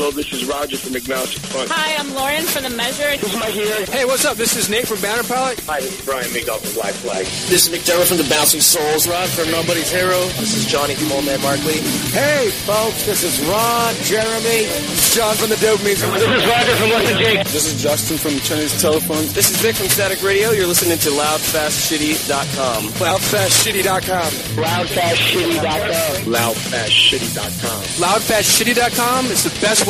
Hello, this is Roger from Agnostic Front. Hi, I'm Lauren from The Measure. This is Mike here. Hey, what's up? This is Nate from Banner Pilot. Hi, this is Brian Migdol from Black Flag. This is McDermott from The Bouncing Souls. Rod from Nobody's Hero. This is Johnny from Old Man Markley. Hey, folks, this is Ron, Jeremy, John from The Dope Dopamines. This is Roger from Western Jake. This is Justin from Chinese Telephone. This is Vic from Static Radio. You're listening to LoudFastShitty.com. LoudFastShitty.com. LoudFastShitty.com. LoudFastShitty.com. LoudFastShitty.com is the best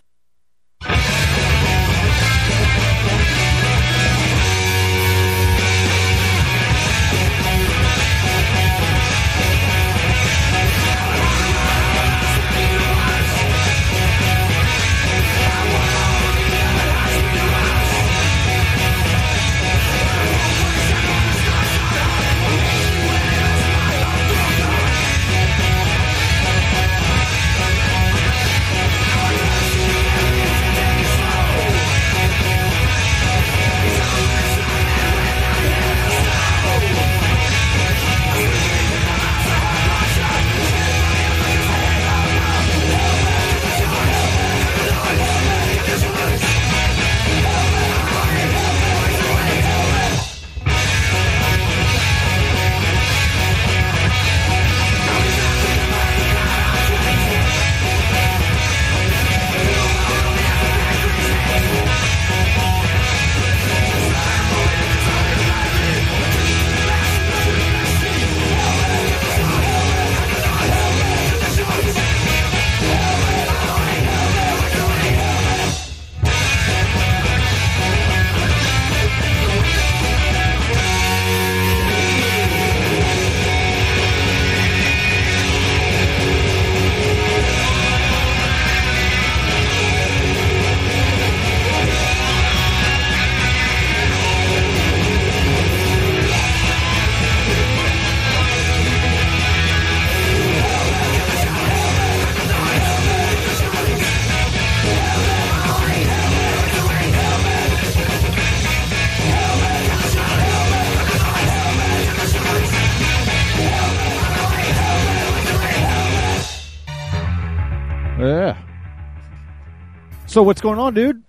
So what's going on, dude?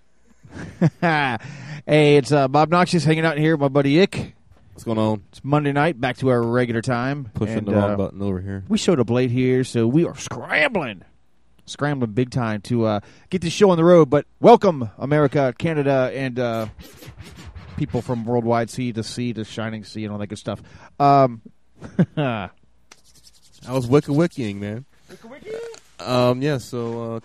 hey, it's uh, Bob Noxious hanging out here with my buddy Ick. What's going on? It's Monday night, back to our regular time. Pushing and, the wrong uh, button over here. We showed up late here, so we are scrambling. Scrambling big time to uh, get this show on the road. But welcome, America, Canada, and uh, people from worldwide sea to sea to shining sea and all that good stuff. Um, I was wicka wickying, man. Um, yeah, so, uh,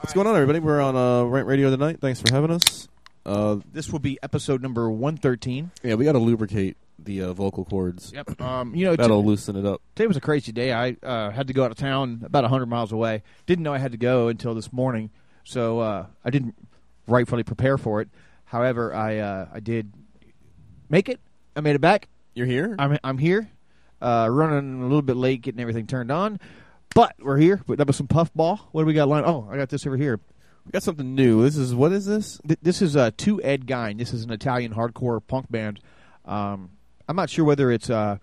what's going on, everybody? We're on uh, Rant Radio tonight. Thanks for having us. Uh, this will be episode number 113. yeah, we got to lubricate the uh, vocal cords. Yep. Um, you know, That'll loosen it up. Today was a crazy day. I uh, had to go out of town about 100 miles away. Didn't know I had to go until this morning, so uh, I didn't rightfully prepare for it. However, I uh, I did make it. I made it back. You're here? I'm I'm here. Uh, running a little bit late, getting everything turned on, but we're here. But that was some puffball. What do we got lined? Oh, I got this over here. We got something new. This is, what is this? Th this is uh, To Ed Gein. This is an Italian hardcore punk band. Um, I'm not sure whether it's uh,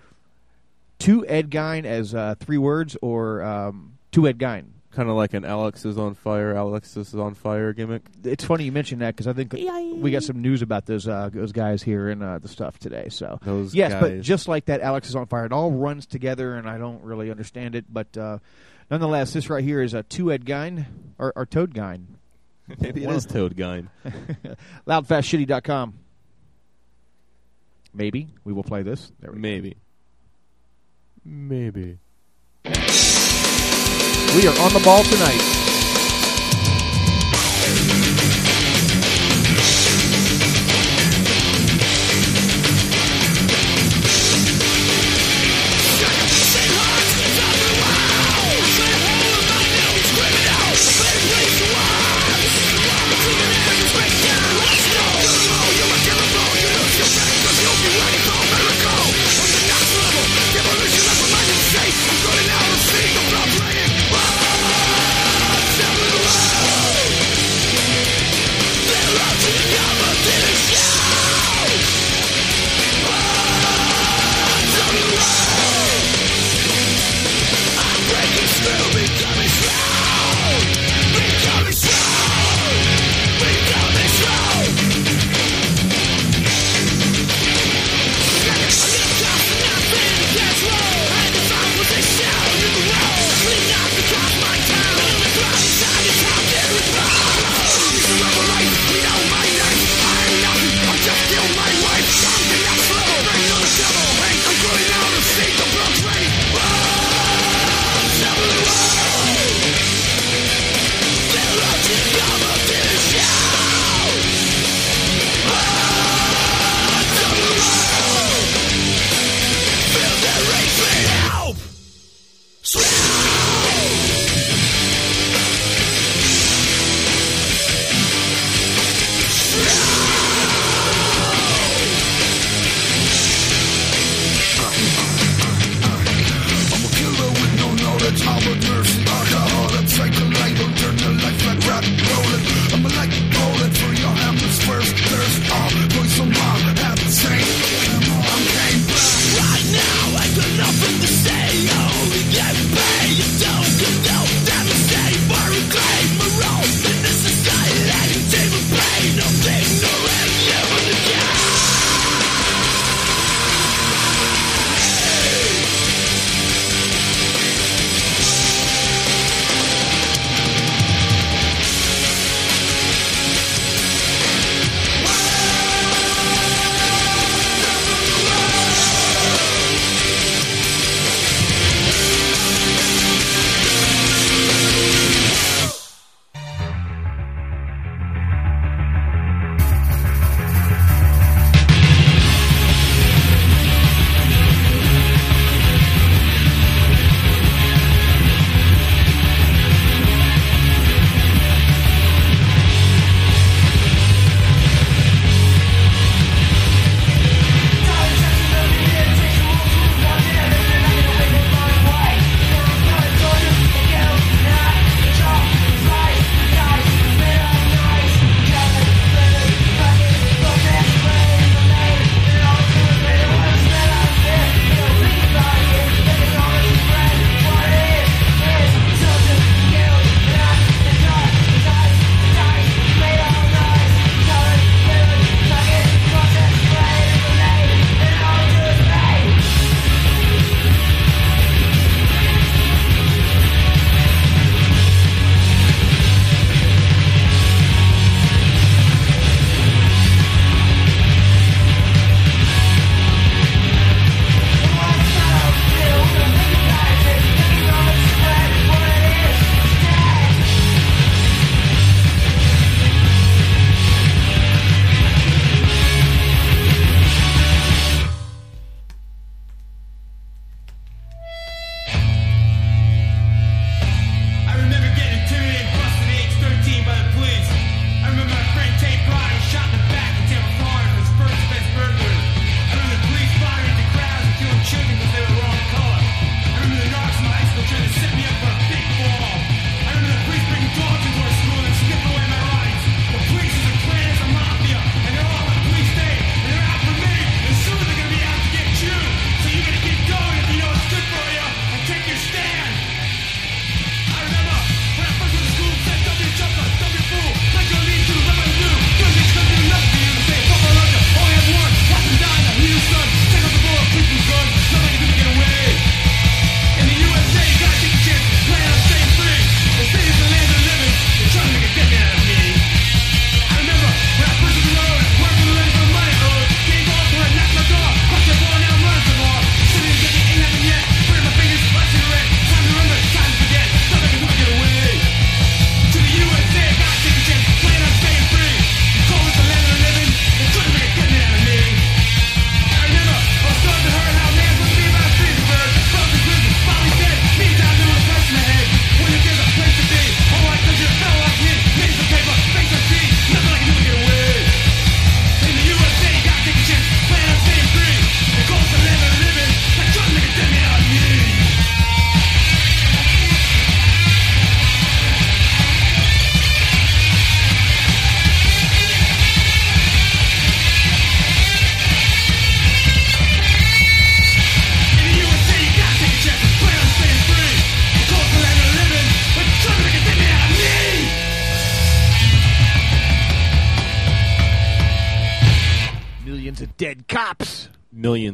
To Ed Gein as uh, three words or um, To Ed Gein. Kind of like an Alexisonfire, Alex is on fire gimmick. It's funny you mentioned that because I think we got some news about those uh, those guys here in uh, the stuff today. So Those yes, but just like that, Alexisonfire. It all runs together, and I don't really understand it. But uh, nonetheless, this right here is a two Ed Gein or, or Toad Gein. Maybe it One is of- Toad Guy. Loudfastshitty.com. Maybe we will play this. There we Maybe. Maybe. We are on the ball tonight.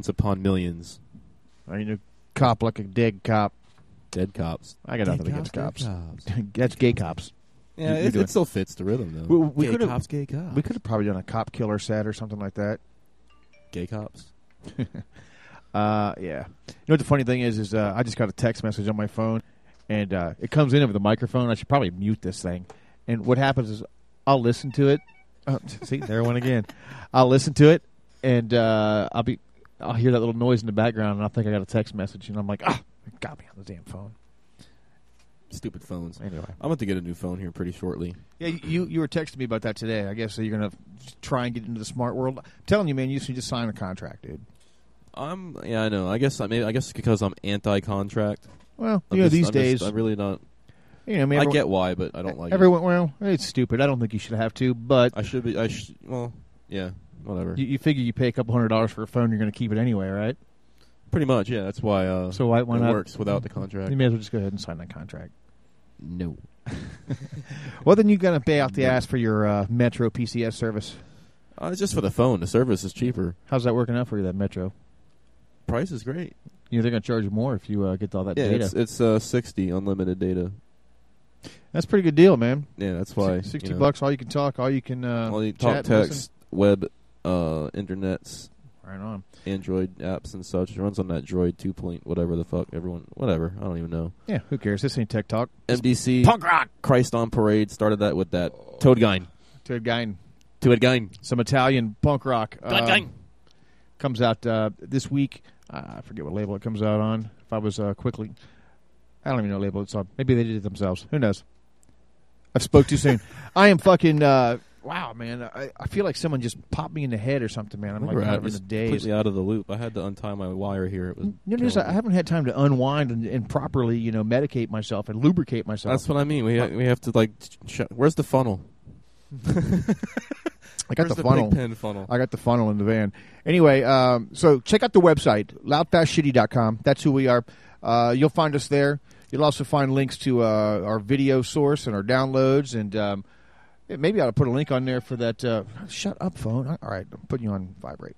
Millions upon millions. I mean, a cop like a dead cop. Dead cops. I got nothing Dead against cops, cops. That's gay cops. Yeah, You- you're it, it still fits the rhythm though. We, we gay could cops, have gay cops. we could have probably done a cop killer set or something like that. gay cops. Uh, yeah. You know what the funny thing is? Is uh, I just got a text message on my phone, and uh, it comes in over the microphone. I should probably mute this thing. And what happens is I'll listen to it. Oh, see, there one again. I'll listen to it, and uh, I'll be I'll hear that little noise in the background, and I'll think I got a text message, and I'm like, ah, it got me on the damn phone. Stupid phones. Anyway. I'm about to get a new phone here pretty shortly. Yeah, you you were texting me about that today. I guess so you're gonna try and get into the smart world. I'm telling you, man, you should just sign a contract, dude. I'm yeah, I know. I guess I maybe I guess because I'm anti-contract. Well, I'm you know, just- these I'm just- days, I'm really not. you know, I mean, I get why, but I don't like everyone. Well, it's stupid. I don't think you should have to, but. I should be. I sh- well, yeah, whatever. you, you figure you pay a couple hundred dollars for a phone, you're going to keep it anyway, right? Pretty much, yeah. That's why. Uh, So why why it not? works without the contract. You may as well just go ahead and sign that contract. No. Well, then you're going to pay out the ass for your uh, Metro PCS service. Uh, it's just for the phone. The service is cheaper. How's that working out for you? That Metro? Price is great. You know they're going to charge you more if you uh, get all that Yeah, data. it's it's uh, sixty unlimited data. That's a pretty good deal, man. Yeah, that's why sixty you know, bucks, all you can talk, all you can uh, All you chat, talk, and text, listen. web, uh, internets, Right on. Android apps and such. It runs on that Droid two point whatever the fuck. Everyone, whatever. I don't even know. Yeah, who cares? This ain't tech talk. MDC Punk rock. Christ on Parade started that with that Toad Guine. To a guy, Toad Guine. some Italian punk rock. Toad um, comes out uh, this week. Uh, I forget what label it comes out on. If I was uh, quickly, I don't even know what label it's on. Maybe they did it themselves. Who knows? I spoke too soon. I am fucking. Wow, man. I, I feel like someone just popped me in the head or something, man. I'm like Remember, kind in was a daze. completely out of the loop. I had to untie my wire here. It was. You know, just, I haven't had time to unwind and, and properly, you know, medicate myself and lubricate myself. That's what I mean. We ha- we have to like. Sh- where's the funnel? I got the the funnel. funnel? I got the funnel in the van. Anyway, um, so check out the website, loudfastshitty.com. That's who we are. Uh, you'll find us there. You'll also find links to uh, our video source and our downloads. And um, maybe I ought to put a link on there for that. Uh, shut up, phone. All right, I'm putting you on vibrate.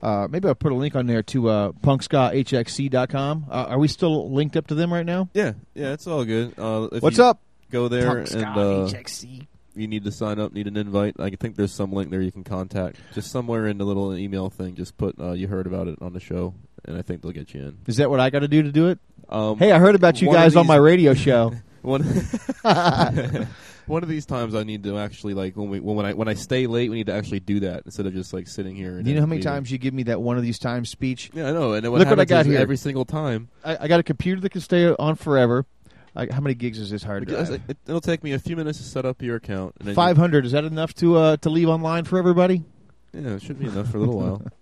Uh, maybe I'll put a link on there to uh, punkscahxc.com. Uh, are we still linked up to them right now? Yeah, yeah, it's all good. Uh, if What's you up? Go there and uh, HXC. you need to sign up, need an invite. I think there's some link there you can contact. Just somewhere in the little email thing, just put uh, you heard about it on the show, and I think they'll get you in. Is that what I got to do to do it? Um, Hey, I heard about you guys on my radio show. One, one of these times, I need to actually like when we when, when I when I stay late, we need to actually do that instead of just like sitting here. You know how many leaving. times you give me that one of these times speech? Yeah, I know. And what Look what I got here. every single time. I, I got a computer that can stay on forever. I, how many gigs is this hard drive? it, it'll take me a few minutes to set up your account. And then you- Five hundred. Is that enough to uh, to leave online for everybody? Yeah, it should be enough for a little while.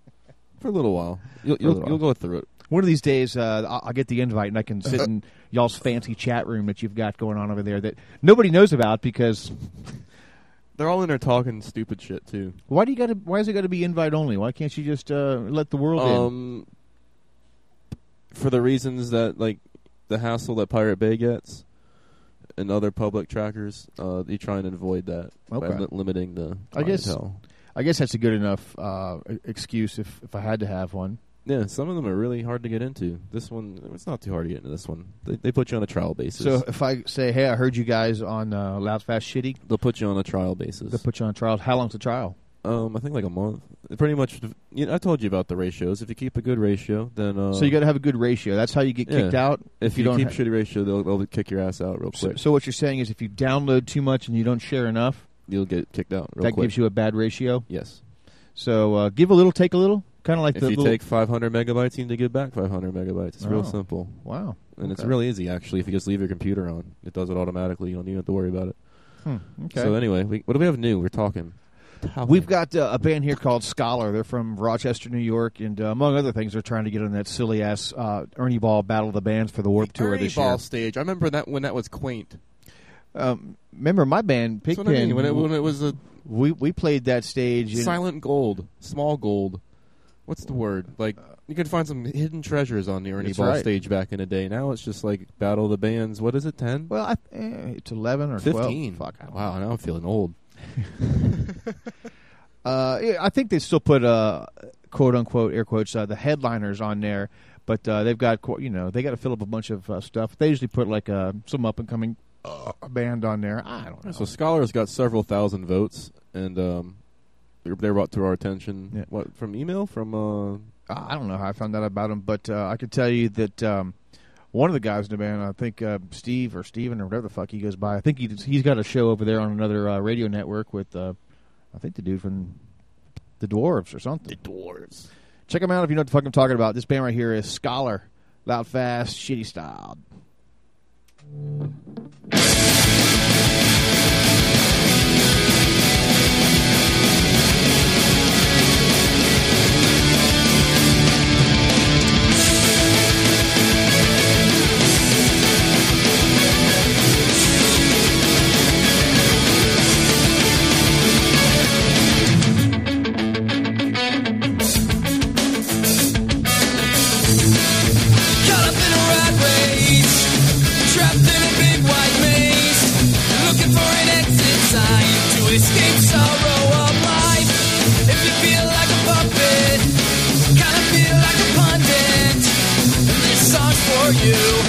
For a little while, you'll you'll, little you'll go through it. One of these days, uh, I'll, get the invite and I can sit in y'all's fancy chat room that you've got going on over there that nobody knows about because They're all in there talking stupid shit too. why do you got to? Why is it got to be invite only? Why can't you just uh, let the world in? Um, for the reasons that like the hassle that Pirate Bay gets and other public trackers, uh, you try and avoid that by li- limiting the. I guess. I guess that's a good enough uh, excuse if if I had to have one. Yeah, some of them are really hard to get into. This one, it's not too hard to get into. This one, they, they put you on a trial basis. So if I say, "Hey, I heard you guys on uh, Loud Fast Shitty," they'll put you on a trial basis. They'll put you on trial. How long's the trial? Um, I think like a month. Pretty much. You know, I told you about the ratios. If you keep a good ratio, then uh, so you got to have a good ratio. That's how you get kicked yeah. out. If, you, don't keep shitty ratio, they'll, they'll kick your ass out real quick. so what you're saying is, if you download too much and you don't share enough, You'll get kicked out real that quick. gives you a bad ratio. yes. So uh, give a little, take a little, kind of like if the you take 500 megabytes, you need to give back 500 megabytes. It's Oh. real simple, wow, and it's Okay. really easy actually. If you just leave your computer on, it does it automatically. You don't even have to worry about it. Hmm, okay. So anyway, we, what do we have new? We're talking. We've got uh, a band here called Scholar. They're from Rochester, New York, and uh, among other things, they're trying to get on that silly ass uh, Ernie Ball Battle of the Bands for the Warp Tour Ernie this Ball year. stage. I remember that when that was quaint. Um, remember my band what I mean. When it, when it was a we we played that stage. In, silent gold, small gold. What's the word? Like you could find some hidden treasures on the Ernie That's Ball right. stage back in the day. Now it's just like Battle of the Bands. What is it? Ten? well, I, eh, it's eleven or Fifteen. twelve. Fuck, Wow, now I'm feeling old. Uh, yeah, I think they still put uh, quote unquote air quotes uh, the headliners on there, but uh, they've got you know they got to fill up a bunch of uh, stuff. They usually put like uh, some up and coming uh, band on there. I don't know. So Scholar's got several thousand votes, and um, they were- they were brought to our attention. Yeah. What from email from? Uh, I don't know how I found out about him, but uh, I could tell you that um, one of the guys in the band, I think uh, Steve or Steven or whatever the fuck he goes by, I think he, he's got a show over there on another uh, radio network with, uh, I think the dude from the Dwarves or something. The Dwarves. Check him out if you know what the fuck I'm talking about. This band right here is Scholar, loud, fast, shitty style. You.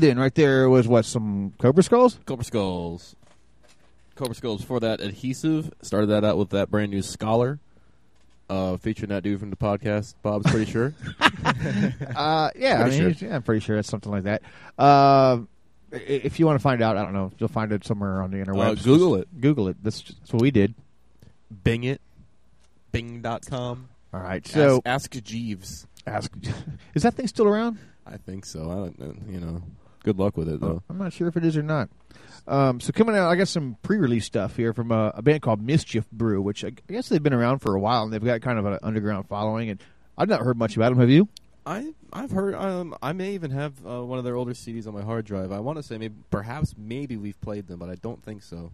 Then, right there was what some Cobra Skulls. Cobra Skulls. Cobra Skulls. For that, Adhesive. Started that out with that brand new Scholar. Uh, featuring that dude from the podcast, Bob's pretty sure. Uh, yeah, Pretty I mean, sure. yeah, I'm pretty sure it's something like that. Uh, if you want to find out, I don't know, you'll find it somewhere on the interwebs. Uh, Google Just it. Google it. That's, that's what we did. Bing it. Bing.com. All right, so ask, ask Jeeves. ask, is that thing still around? I think so. I don't know. You know, good luck with it, though. I'm not sure if it is or not. Um, so coming out, I got some pre-release stuff here from a, a band called Mischief Brew, which I, I guess they've been around for a while and they've got kind of an underground following. And I've not heard much about them. Have you? I I've heard. Um, I may even have uh, one of their older CDs on my hard drive. I want to say maybe, perhaps, maybe we've played them, but I don't think so.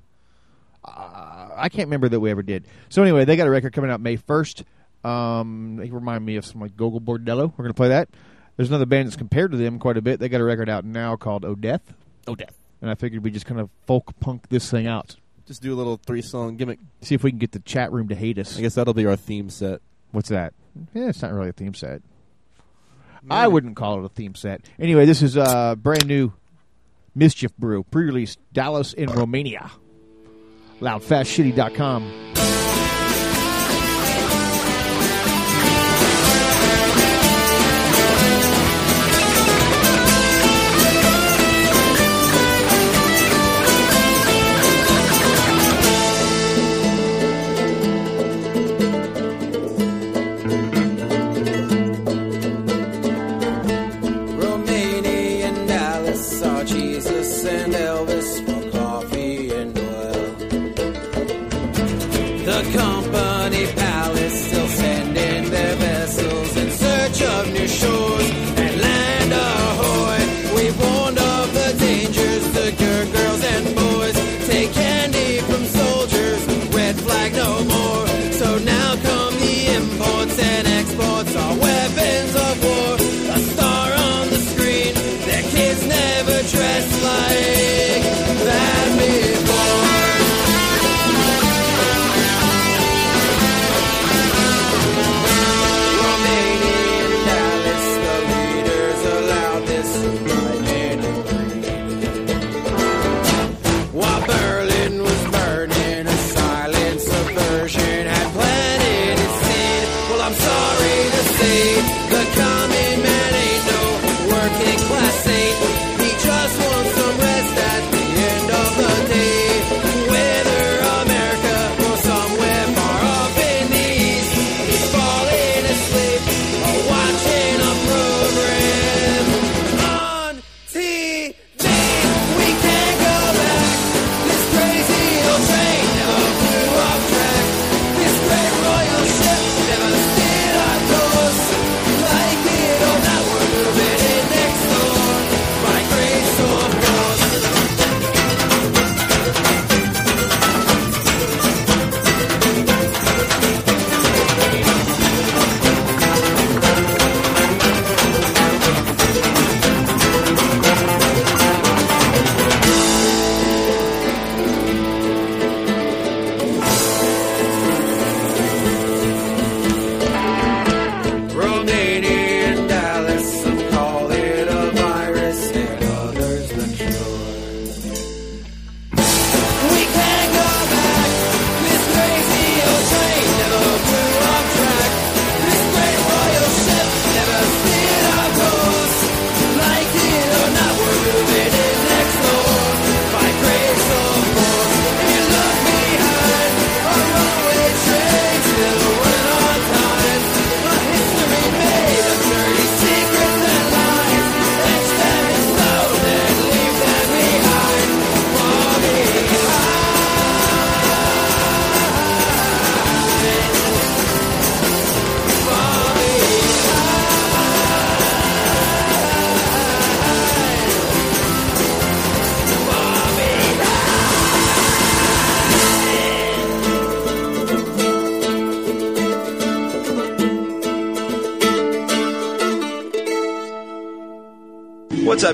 Uh, I can't remember that we ever did. So anyway, they got a record coming out May first. Um, they remind me of some like Gogol Bordello. We're gonna play that. There's another band that's compared to them quite a bit. They got a record out now called Death, Oh, death. and I figured we just kind of folk punk this thing out. Just do a little three song gimmick. See if we can get the chat room to hate us. I guess that'll be our theme set. What's that? Yeah, it's not really a theme set. I wouldn't call it a theme set. Anyway, this is uh, brand new Mischief Brew, pre-release Dallas in Romania. Loudfastshitty.com.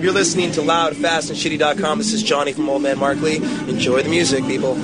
You're listening to loudfastandshitty.com. This is Johnny from Old Man Markley. Enjoy the music, people.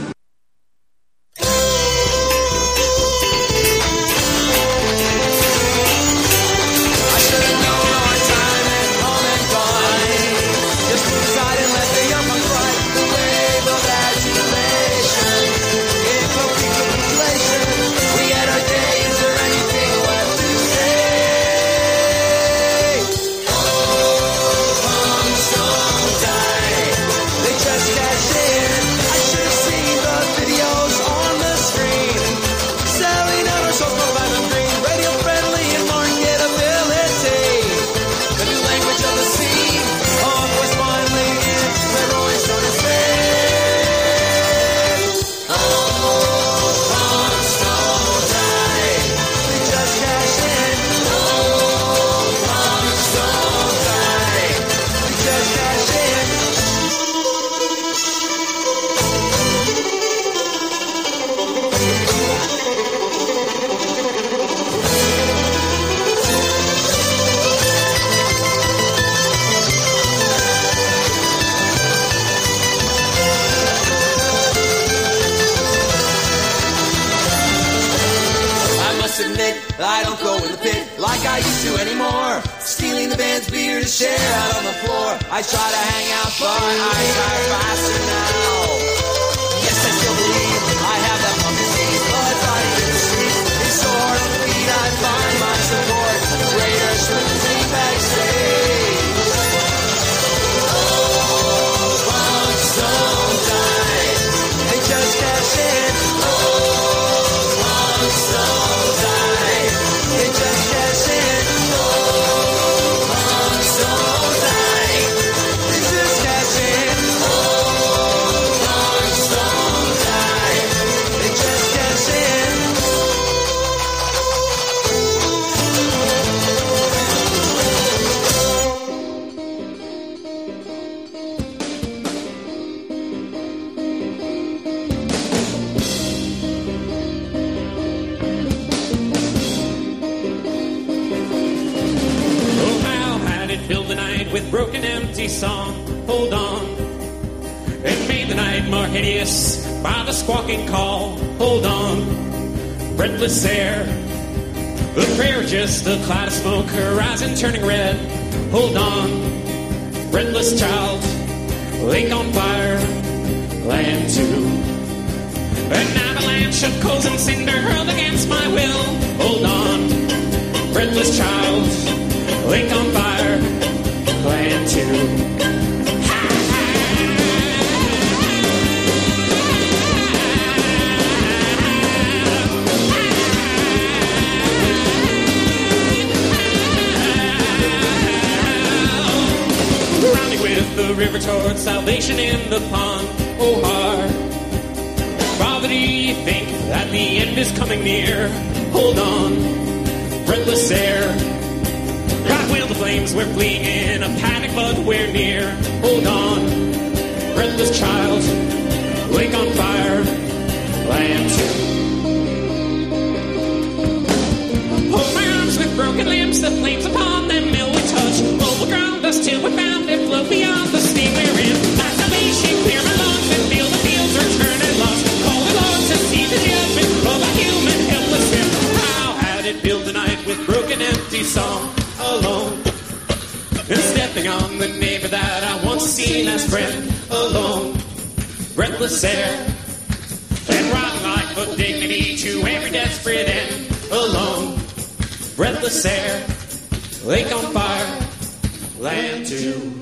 friendless child, linked on fire, plan to. With the river towards salvation in the pond, oh heart poverty think that the end is coming near. Hold on, breathless air. Right where the flames We're fleeing in a panic, but we're near. Hold on, breathless child, lake on fire, land two. Hold my arms with broken limbs, the flames upon them will we touch. mobile ground us till we're found, and float. fill the night with broken, empty song alone. And stepping on the neighbor that I once seen as friend alone. Breathless air and rotten life for dignity to every desperate end alone. Breathless air, lake on fire, land to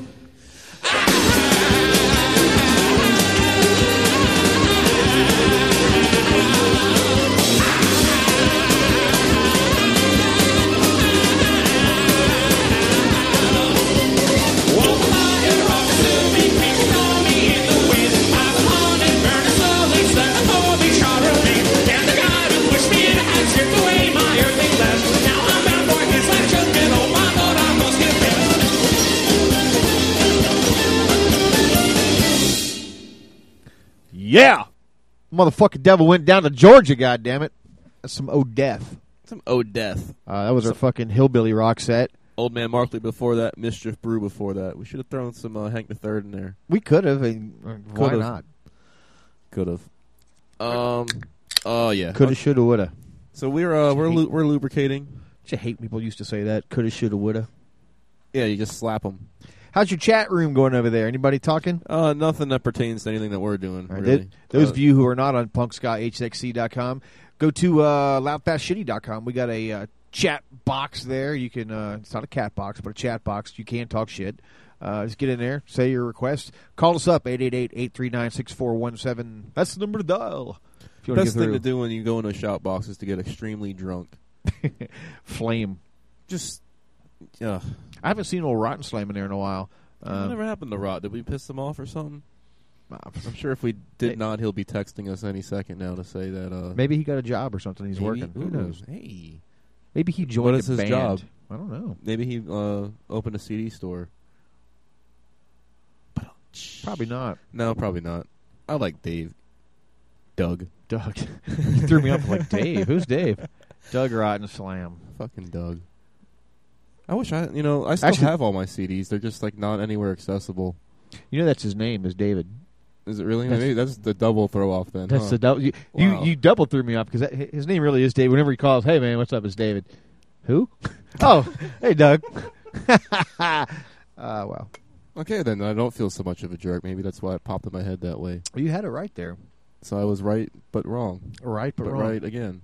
Yeah. Motherfucking devil went down to Georgia, God damn it! That's some old death. Some old death. Uh, that was some our fucking hillbilly rock set. Old Man Markley before that, Mischief Brew before that. We should have thrown some uh, Hank the Third in there. We could have, and why not? Could have. Um. Oh yeah. Could have, should have, would have. So we're uh, we're lu we're lubricating. I hate people used to say that. Could have, should have, would have. Yeah, you just slap them. How's your chat room going over there? Anybody talking? Uh, nothing that pertains to anything that we're doing. All right, really. th- those Uh, of you who are not on punkskyhxc.com, go to uh, loudfastshitty.com. We got a uh, chat box there. You can. Uh, it's not a cat box, but a chat box. You can talk shit. Uh, just get in there, say your request. Call us up 888-839-6417. That's the number to dial. Best thing to do when you go into a shout box is to get extremely drunk. Flame. Just, yeah. I haven't seen old Rotten Slam in there in a while. Um, Whatever happened to Rot? Did we piss him off or something? I'm sure if we did not, he'll be texting us any second now to say that. Uh, Maybe he got a job or something. He's maybe- working. Who knows? Hey, Maybe he joined what a his band. job? I don't know. Maybe he uh, opened a CD store. Probably not. No, probably not. I like Dave. Doug. Doug. you threw me off like Dave. Who's Dave? Doug Rotten Slam. Fucking Doug. I wish I, you know, I still Actually- have all my CDs. They're just like not anywhere accessible. You know that's his name is David. Is it really? That's- Maybe that's the double throw off then. That's huh? the double. You, Wow. you you double threw me off because his name really is David. Whenever he calls, hey man, what's up? It's David. Who? oh, hey Doug. uh, wow. Okay, then I don't feel so much of a jerk. Maybe that's why it popped in my head that way. You had it right there. So I was right, but wrong. Right, but, but wrong. right again.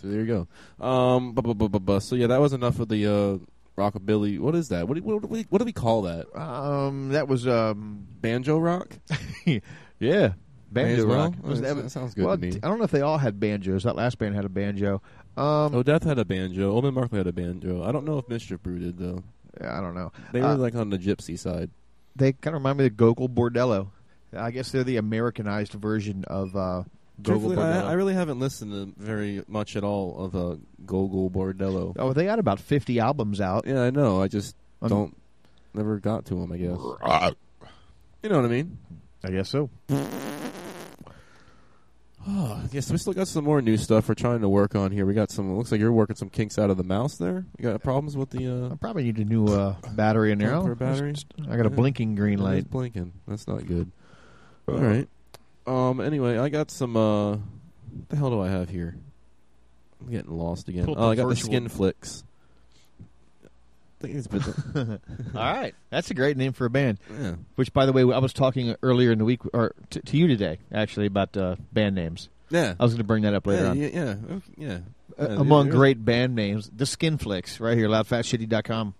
So there you go. Um, bu- bu- bu- bu- bu- so yeah, that was enough of the uh, rockabilly. What is that? What do, what, do we, what do we call that? Um, that was um, banjo rock. yeah, banjo well? rock. Oh, that- that sounds good well, to me. I don't know if they all had banjos. That last band had a banjo. Um, Oh, Death had a banjo. Old Markley had a banjo. I don't know if Mischief Brew did though. Yeah, I don't know. They were Uh, like on the gypsy side. They kind of remind me of Gogol Bordello. I guess they're the Americanized version of uh, Gogol Truthfully, Bordello. I, I really haven't listened to very much at all of uh, Gogol Bordello. oh, they got about fifty albums out. Yeah, I know. I just Um, don't never got to them. I guess. you know what I mean? I guess so. Oh, yes, we still got some more new stuff we're trying to work on here. We got some. It looks like you're working some kinks out of the mouse there. You got problems with the? Uh, I probably need a new uh, battery in there. Bumper battery? I got a Yeah. blinking green It is light. blinking. That's not good. Uh. All right. Um. Anyway, I got some. Uh, what the hell do I have here? I'm getting lost again. Pulled Oh, the I got the Skin Flicks. I think it's been All right, that's a great name for a band. Yeah. Which, by the way, I was talking earlier in the week, or t- to you today, actually, about uh, band names. Yeah. I was going to bring that up later yeah, on. yeah, yeah, yeah. Uh, among there's- great band names, the Skin Flicks, right here, loudfastshitty.com.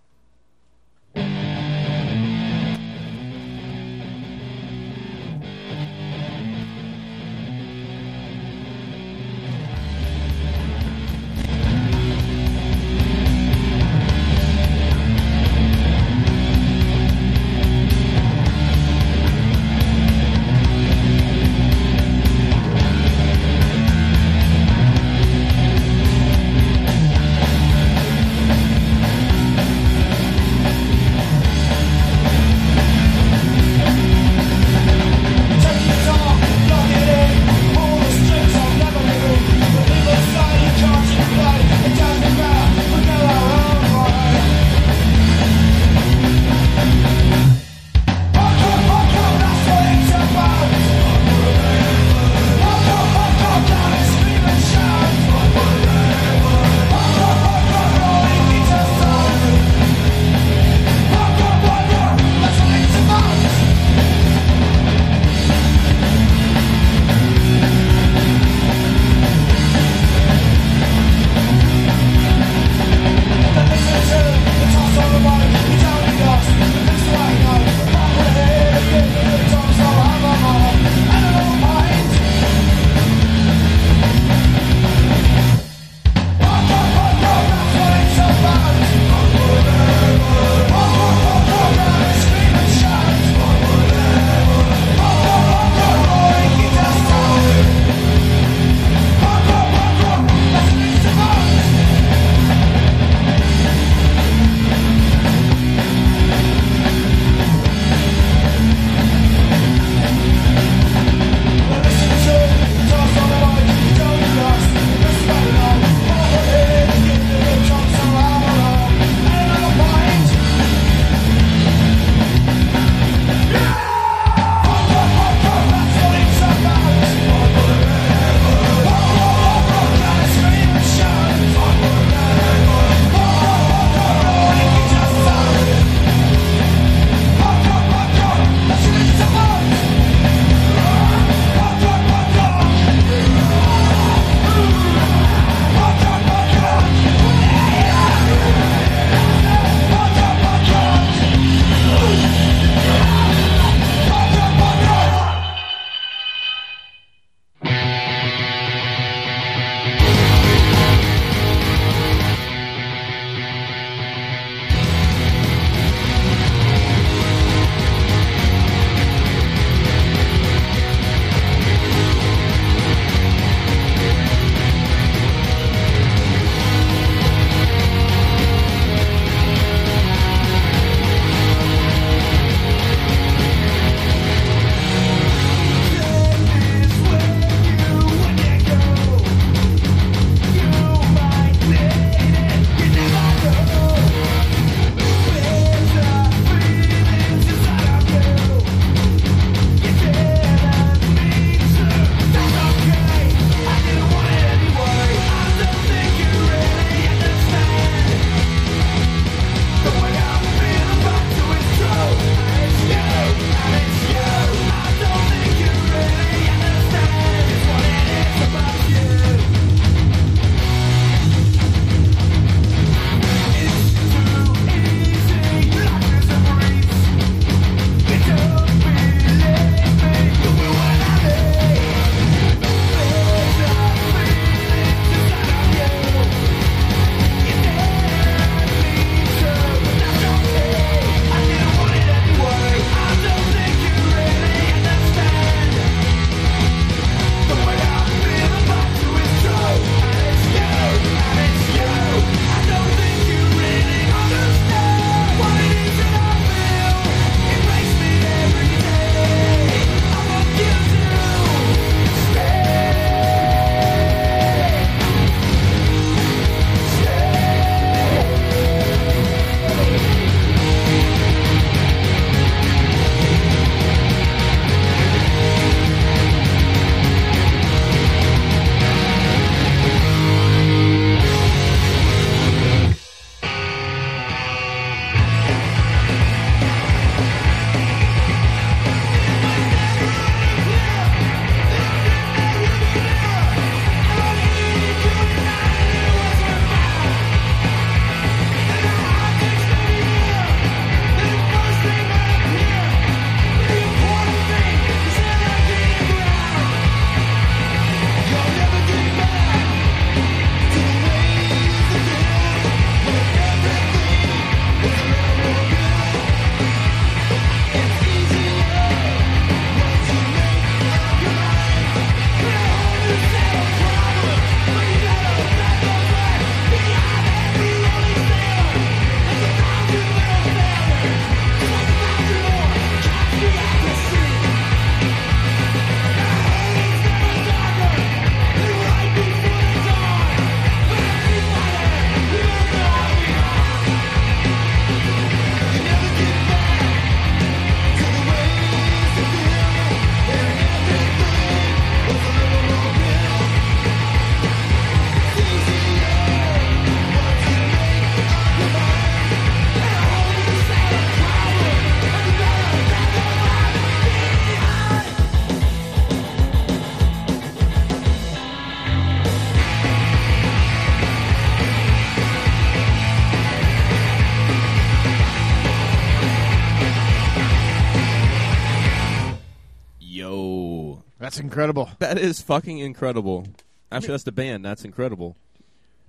That's incredible. That is fucking incredible. Actually, that's the band. That's incredible.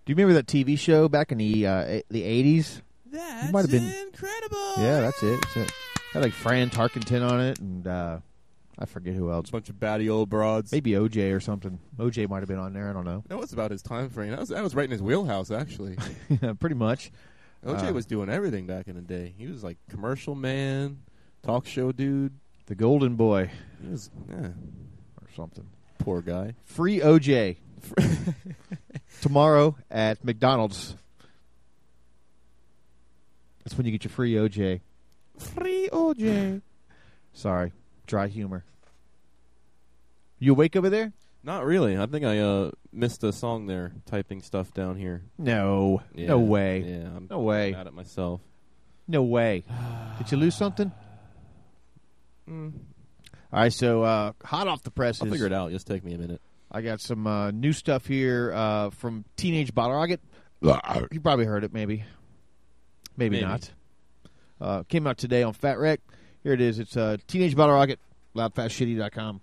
Do you remember that TV show back in the uh, the eighties? That's might have been incredible. Yeah, that's it. That's it. Had like Fran Tarkenton on it, and uh, I forget who else. bunch of batty old broads. Maybe OJ or something. OJ might have been on there. I don't know. That was about his time frame. That was that was right in his wheelhouse, actually. Pretty much. OJ Uh, was doing everything back in the day. He was like commercial man, talk show dude. the Golden Boy He was yeah, something. poor guy. Free OJ tomorrow at McDonald's. That's when you get your free OJ. Free OJ. Sorry, dry humor. You awake over there? Not really. I think I uh, missed a song there, typing stuff down here. No, Yeah, no way, Yeah, I'm no way, mad at myself. no way. Did you lose something? Mm. All right, so uh, hot off the presses. I'll figure it out. Just take me a minute. I got some uh, new stuff here uh, from Teenage Bottle Rocket. You probably heard it, maybe. Maybe, Maybe. not. Uh, came out today on Fat Wreck. Here it is. It's uh, Teenage Bottle Rocket, loudfastshitty.com.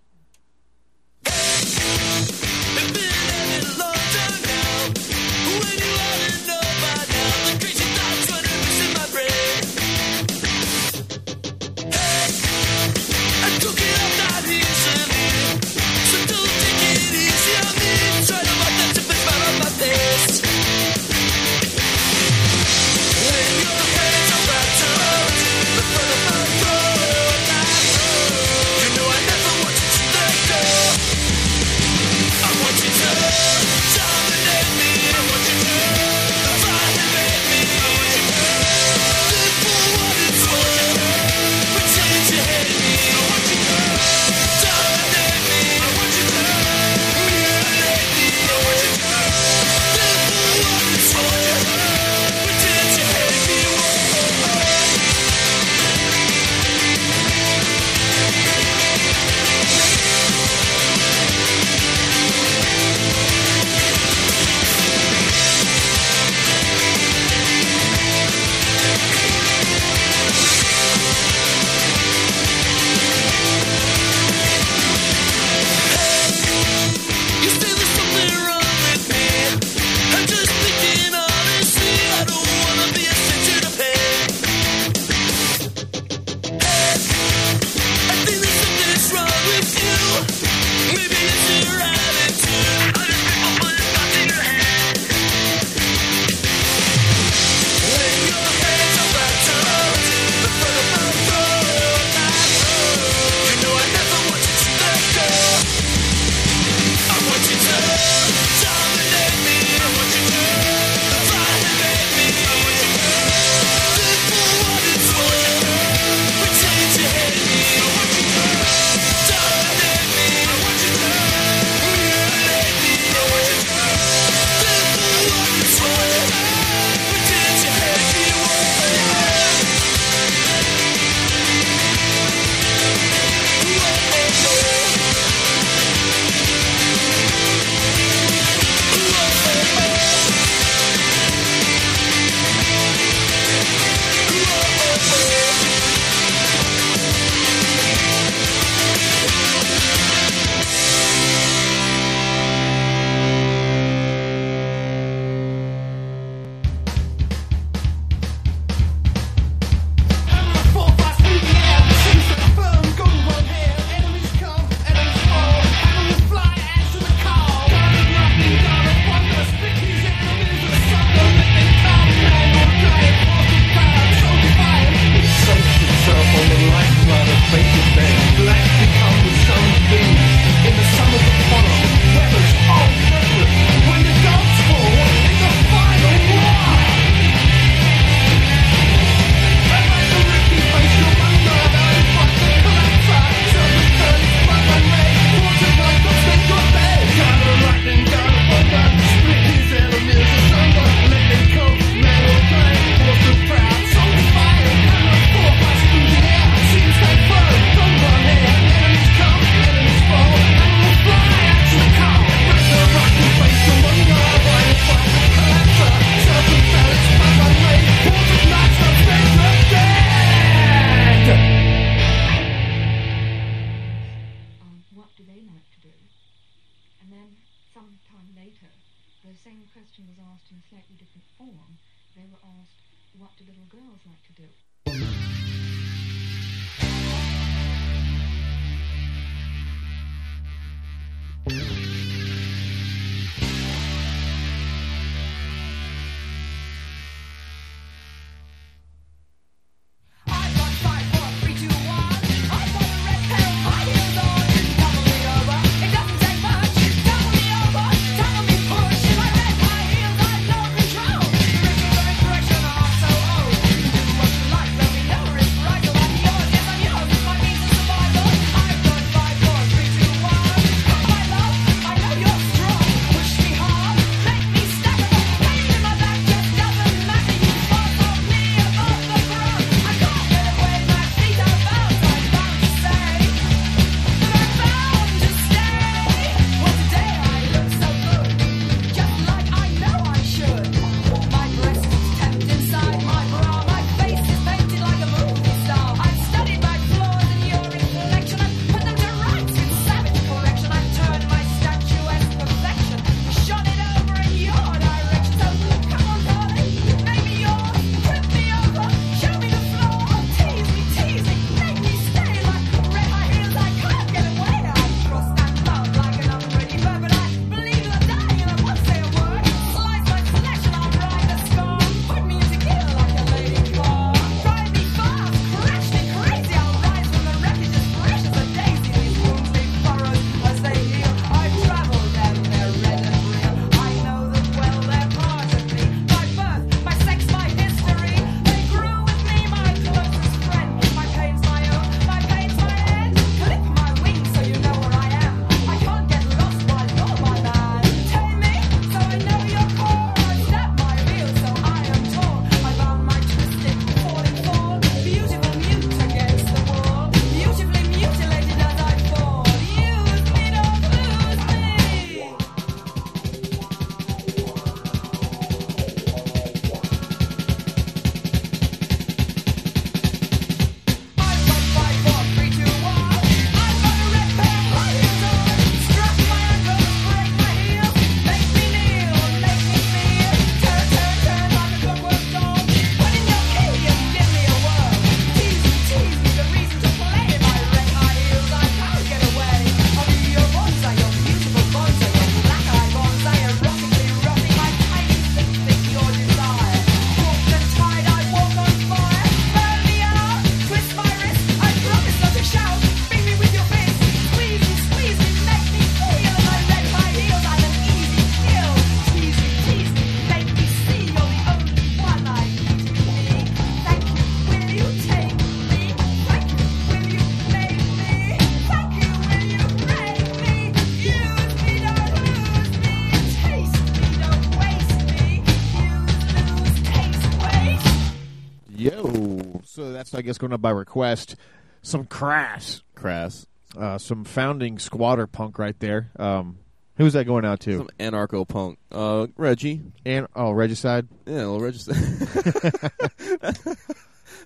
that's, going up by request. Some crass. Crass. Uh, some founding squatter punk right there. Um, who's that going out to? Some anarcho punk. Uh, Reggie. And oh, Regicide. Yeah, well, Regicide.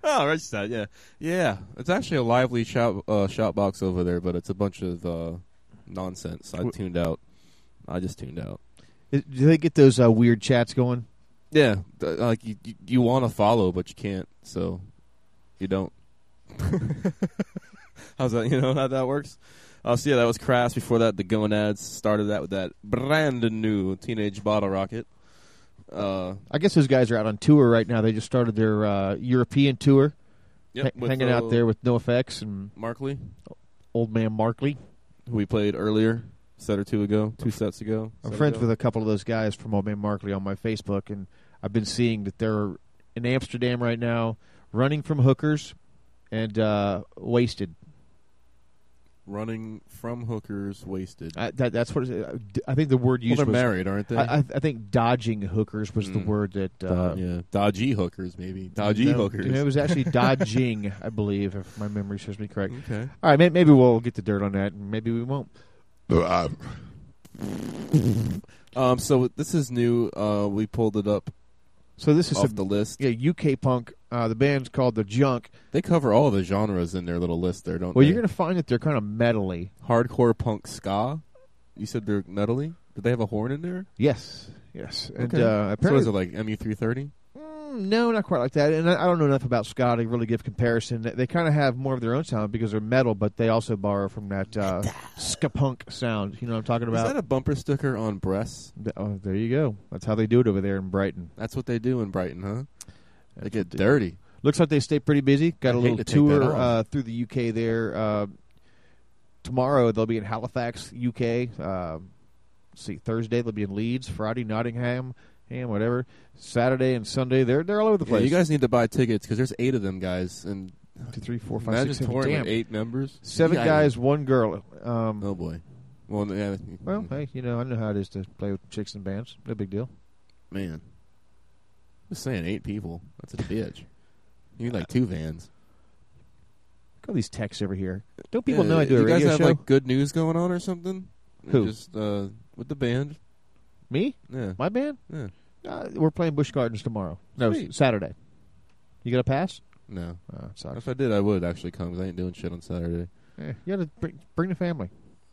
oh, Regicide. Yeah, yeah. It's actually a lively shout uh, shout box over there, but it's a bunch of uh, nonsense. I tuned out. I just tuned out. Do they get those uh, weird chats going? Yeah, like you, you, you want to follow, but you can't, so you don't. How's that? You know how that works. Uh, so yeah, that was Crass. Before that, the Gonads started that with that brand new Teenage Bottle Rocket. Uh, I guess those guys are out on tour right now. They just started their uh, European tour, Yep, ha- hanging uh, out there with NoFX and Markley, old man Markley. who we played earlier, set or two ago, two sets ago. I'm set friends ago. with a couple of those guys from Old Man Markley on my Facebook, and I've been seeing that they're in Amsterdam right now, running from hookers and uh, wasted. running from hookers, wasted. I, that, that's what it- uh, I think the word Well, used. they're was, married, aren't they? I, I, think dodging hookers was the Mm. word that. Uh, yeah, dodgy hookers, maybe dodgy no, hookers. It was actually dodging, I believe, if my memory serves me correct. Okay. All right, may, maybe we'll get the dirt on that, and maybe we won't. Um, so this is new. Uh, we pulled it up. So this is off some- the list. Yeah, UK punk Uh, the band's called The Junk. They cover all the genres in their little list there, don't Well, they? you're going to find that they're kind of metally. Hardcore punk ska. You said they're metally. Did they have a horn in there? Yes, yes. And Okay. uh, so apparently, is it like MU three thirty? Mm, no, not quite like that. And I, I don't know enough about ska to really give comparison. They, they kind of have more of their own sound because they're metal, but they also borrow from that uh, ska punk sound. You know what I'm talking about? Is that a bumper sticker on breasts? Oh, there you go. That's how they do it over there in Brighton. That's what they do in Brighton, huh? They get dirty. Looks like they stay pretty busy. Got a little to tour uh, through the UK there. Uh, tomorrow they'll be in Halifax, UK. Uh, let's see, Thursday they'll be in Leeds. Friday, Nottingham, and whatever. Saturday and Sunday they're they're all over the Yeah, place. you guys need to buy tickets because there's eight of them guys, and two, three, four, five, six, seven. Damn. eight members. Seven Yeah, guys, one girl. Um, Oh boy. Well, yeah. Well, hey, you know I know how it is to play with chicks and bands. No big deal. man, just saying, eight people. That's a bitch. You need like two vans. Look at all these texts over here. Don't people Yeah, know I do a you guys radio have show? like good news going on or something? Who? Just uh, with the band. Me? Yeah. My band? Yeah. Uh, we're playing Busch Gardens tomorrow. No, Sweet. Saturday. You got a pass? No. Uh, it sucks. If I did, I would actually come because I ain't doing shit on Saturday. Eh, you got to bring, bring the family.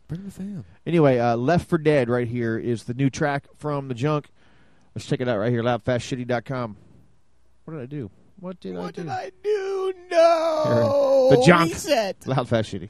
Bring the fam. Anyway, uh, Left for Dead right here is the new track from the Junk. Let's check it out right here, loudfastshitty.com. What did I do? What did I do? What did I do? No. The Junk. Reset. Loud Fast Shitty.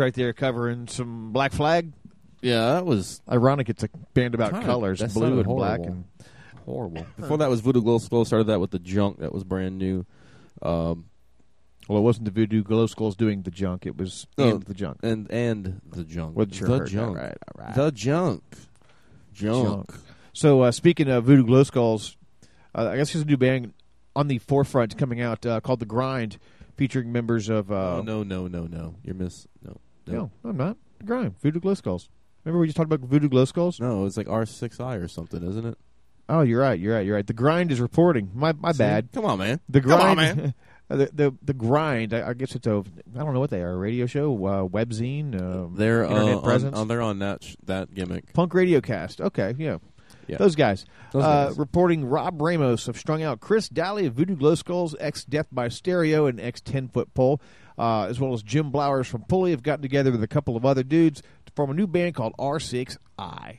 Right there covering some Black Flag. Yeah, that was ironic. It's a band about Kinda- colors, that blue sounded and black. horrible. And horrible. Before that was Voodoo Glow Skull. Started that with the Junk. That was brand new. Um, well, it wasn't the Voodoo Glow Skulls doing the junk. It was no, and the junk. and and the Junk. Wasn't sure the heard that Junk. right, all right. The Junk. Junk. So uh, speaking of Voodoo Glow Skulls, uh, I guess there's a new band on the forefront coming out uh, called The Grind, featuring members of. Uh, Oh, no, no, no, no. You're miss. No, no, I'm not. The Grind, Voodoo Glow Skulls. Remember we just talked about Voodoo Glow Skulls? No, it's like R6I or something, isn't it? Oh, you're right. You're right. You're right. The Grind is reporting. My my See? bad. Come on, man. The Come on, Grind. man. the, the the Grind. I, I guess it's a. I don't know what they are. A radio show, uh, webzine, uh, They're internet uh, presence. On, on, they're on that that gimmick. Punk Radio Cast. Okay, yeah. Yeah. Those guys. Those uh, guys. Reporting Rob Ramos of Strung Out, Chris Dalley of Voodoo Glow Skulls, ex Death by Stereo, and ex 10 Foot Pole, uh, as well as Jim Blowers from Pulley have gotten together with a couple of other dudes to form a new band called R6I.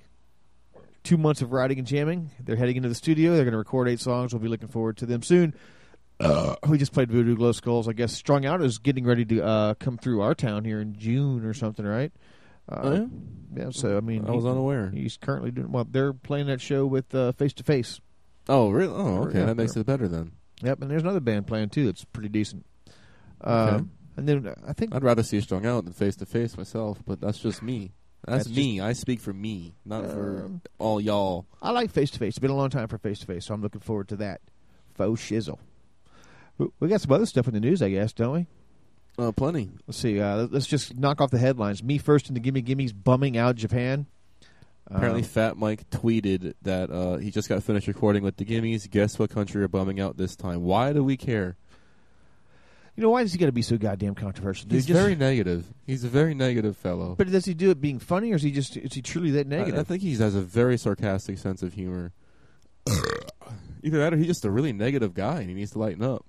Two months of writing and jamming. They're heading into the studio. They're going to record eight songs. We'll be looking forward to them soon. Uh, we just played Voodoo Glow Skulls. I guess Strung Out is getting ready to uh, come through our town here in June or something, right? Uh, Oh, yeah? yeah, so I mean, I was he- unaware. He's currently doing well. They're playing that show with uh, Face to Face. Oh, really? Oh, okay. Yeah, that makes it better then. Yep, and there's another band playing too that's pretty decent. Okay. Um, and then uh, I think I'd rather see you Strung Out than Face to Face myself, but that's just me. That's, That's me. I speak for me, not for Um, all y'all. I like Face to Face. It's been a long time for Face to Face, so I'm looking forward to that. Faux shizzle. We- got some other stuff in the news, I guess, don't we? Uh, plenty. Let's see. Uh, let's just knock off the headlines. Me first and the Gimme Gimmes bumming out Japan. Apparently, Um, Fat Mike tweeted that uh, he just got finished recording with the Gimmies. Guess what country are bumming out this time? Why do we care? You know why is he got to be so goddamn controversial? Dude? He's Just- very negative. He's a very negative fellow. But does he do it being funny, or is he just is he truly that negative? I, think he has a very sarcastic sense of humor. Either that or he's just a really negative guy and he needs to lighten up.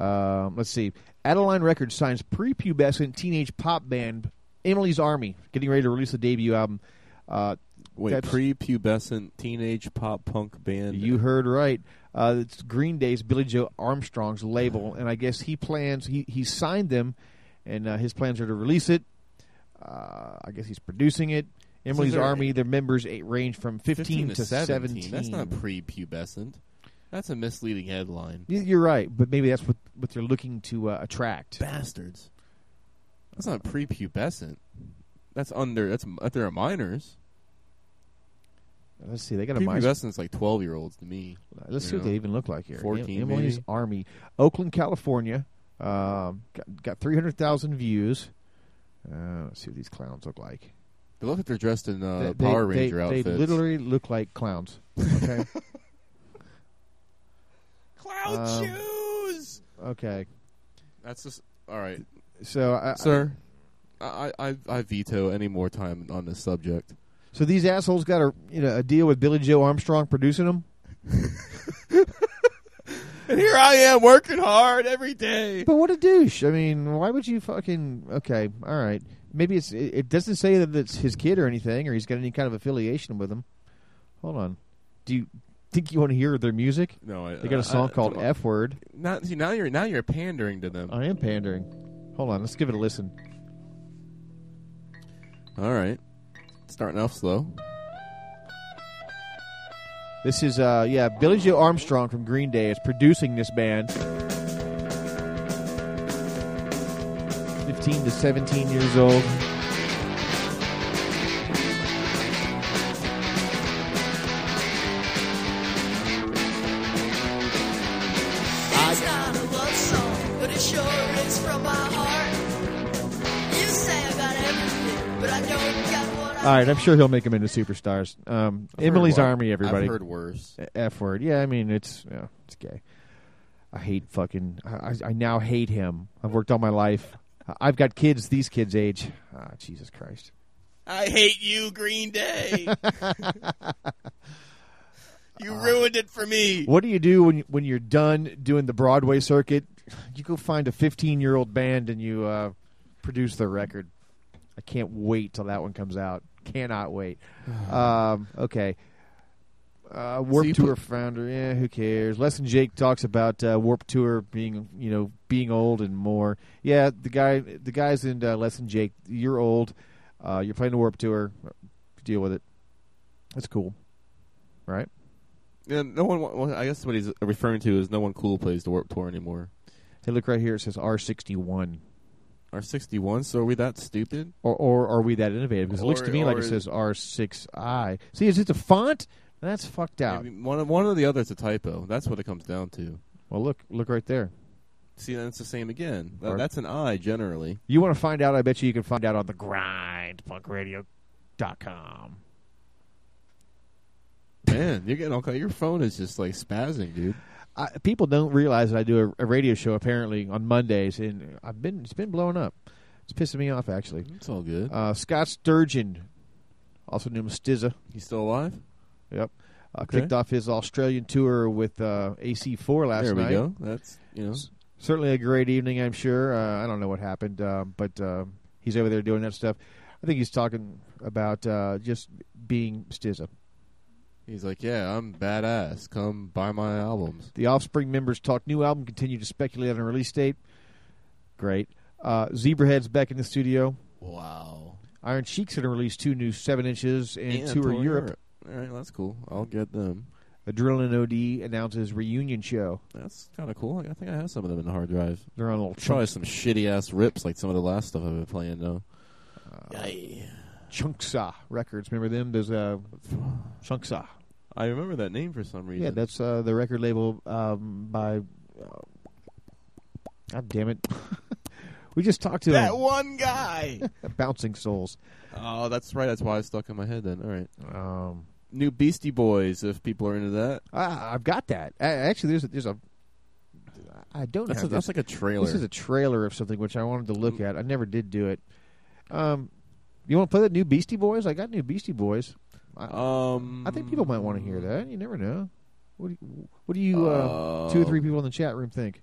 Um, let's see. Adeline Records signs prepubescent teenage pop band Emily's Army, getting ready to release a debut album. Uh, Wait, that's- prepubescent teenage pop punk band. You heard right. Uh, it's Green Day's Billie Joe Armstrong's label, and I guess he plans he he signed them, and uh, his plans are to release it. Uh, I guess he's producing it. Emily's there- Army, their members range from 15, 15 to 17. That's not prepubescent. That's a misleading headline. You're right, but maybe that's what what they're looking to uh, attract. Bastards. That's not prepubescent. That's under. That's they're minors. Let's see. They got a MySpace. Prepubescent's like twelve year olds to me. Let's you see what they even look like here. Fourteen. Emily's maybe? Army, Oakland, California. Um, got, got 300,000 views. Uh, let's see what these clowns look like. They look like they're dressed in uh, They- Power they, Ranger they, outfits. They literally look like clowns. Okay. Clown Um, shoes. okay. That's just all right, So, I, sir. I, I I veto any more time on this subject. So these assholes got a you know a deal with Billie Joe Armstrong producing them. And here I am working hard every day. But what a douche! I mean, why would you fucking? Okay, all right. Maybe it's it, it doesn't say that it's his kid or anything, or he's got any kind of affiliation with him. Hold on. Do you think you want to hear their music? No, I, They got a song I- called come. F Word. Now, see, now you're now you're pandering to them. I am pandering. Hold on, let's give it a listen. All right, starting off slow. This is uh yeah, Billie Joe Armstrong from Green Day is producing this band. 15 to 17 years old. All right, I'm sure he'll make them into superstars. Um, Emily's Army, everybody. I've heard worse. F word. Yeah, I mean it's yeah, it's gay. I hate fucking. I, I- I now hate him. I've worked all my life. I- I've got kids these kids' age. Ah, Jesus Christ. I hate you, Green Day. you ruined it for me. What do you do when you, when you're done doing the Broadway circuit? You go find a 15 year old band and you uh, produce their record. I can't wait till that one comes out. Cannot wait. um, okay. Uh, Warped Tour founder. Yeah, who cares? Less Than Jake talks about uh, Warped Tour being, you know, being old and more. Yeah, the guy, the guys in uh, Less Than Jake, you're old. Uh, you're playing the Warped Tour. Deal with it. That's cool, right? Yeah, no one. Well, I guess what he's referring to is no one cool plays the Warped Tour anymore. Hey, look right here. It says R61. R sixty one. So are we that stupid? Or, or are we that innovative? Because it looks Or- to me like or it is- says R6I. See, is it the font? That's fucked out. Maybe one of- one or the other is a typo. That's what it comes down to. Well, look, look right there. See, that's the same again. Or- that's an I generally. You want to find out? I bet you you can find out on the grindpunkradio.com. Man, you're getting all kind. Your phone is just like spazzing, dude. I, people don't realize that I do a, a radio show apparently on Mondays, and I've been it's been blowing up. It's pissing me off actually. It's all good. Uh, Scott Sturgeon, also known as Stza. He's still alive. Yep. Uh, Okay. Kicked off his Australian tour with uh, AC4 last there we night. go. That's you know. Certainly a great evening, I'm sure. Uh, I don't know what happened, uh, but uh, he's over there doing that stuff. I think he's talking about uh, just being Stza. He's like, yeah, I'm badass. Come buy my albums. The Offspring members talk new album, continue to speculate on a release date. Great. Uh, Zebrahead's back in the studio. Wow. Iron Chic's going to release two new 7 inches and, And tour tour Europe. All right, that's cool. I'll get them. Adrenalin O.D. announces reunion show. That's kind of cool. I think I have some of them in the hard drive. They're on little Probably some shitty ass rips like some of the last stuff I've been playing though. Chunksaah Records. Remember them? There's uh, Chunksaah. I remember that name for some reason. Yeah, that's uh, the record label um, by. Uh, God damn it! we just talked to that him. one guy. Bouncing Souls. oh, that's right. That's why it's stuck in my head. Then all right. Um, New Beastie Boys, if people are into that. I've got that. A- Actually, there's a, there's a. I don't That's a- that's like a trailer. This is a trailer of something which I wanted to look at. I never did do it. Um, you want to play the new Beastie Boys? I got new Beastie Boys. I, Um, I think people might want to hear that. You never know. What do you, what do you uh, two or three people in the chat room think?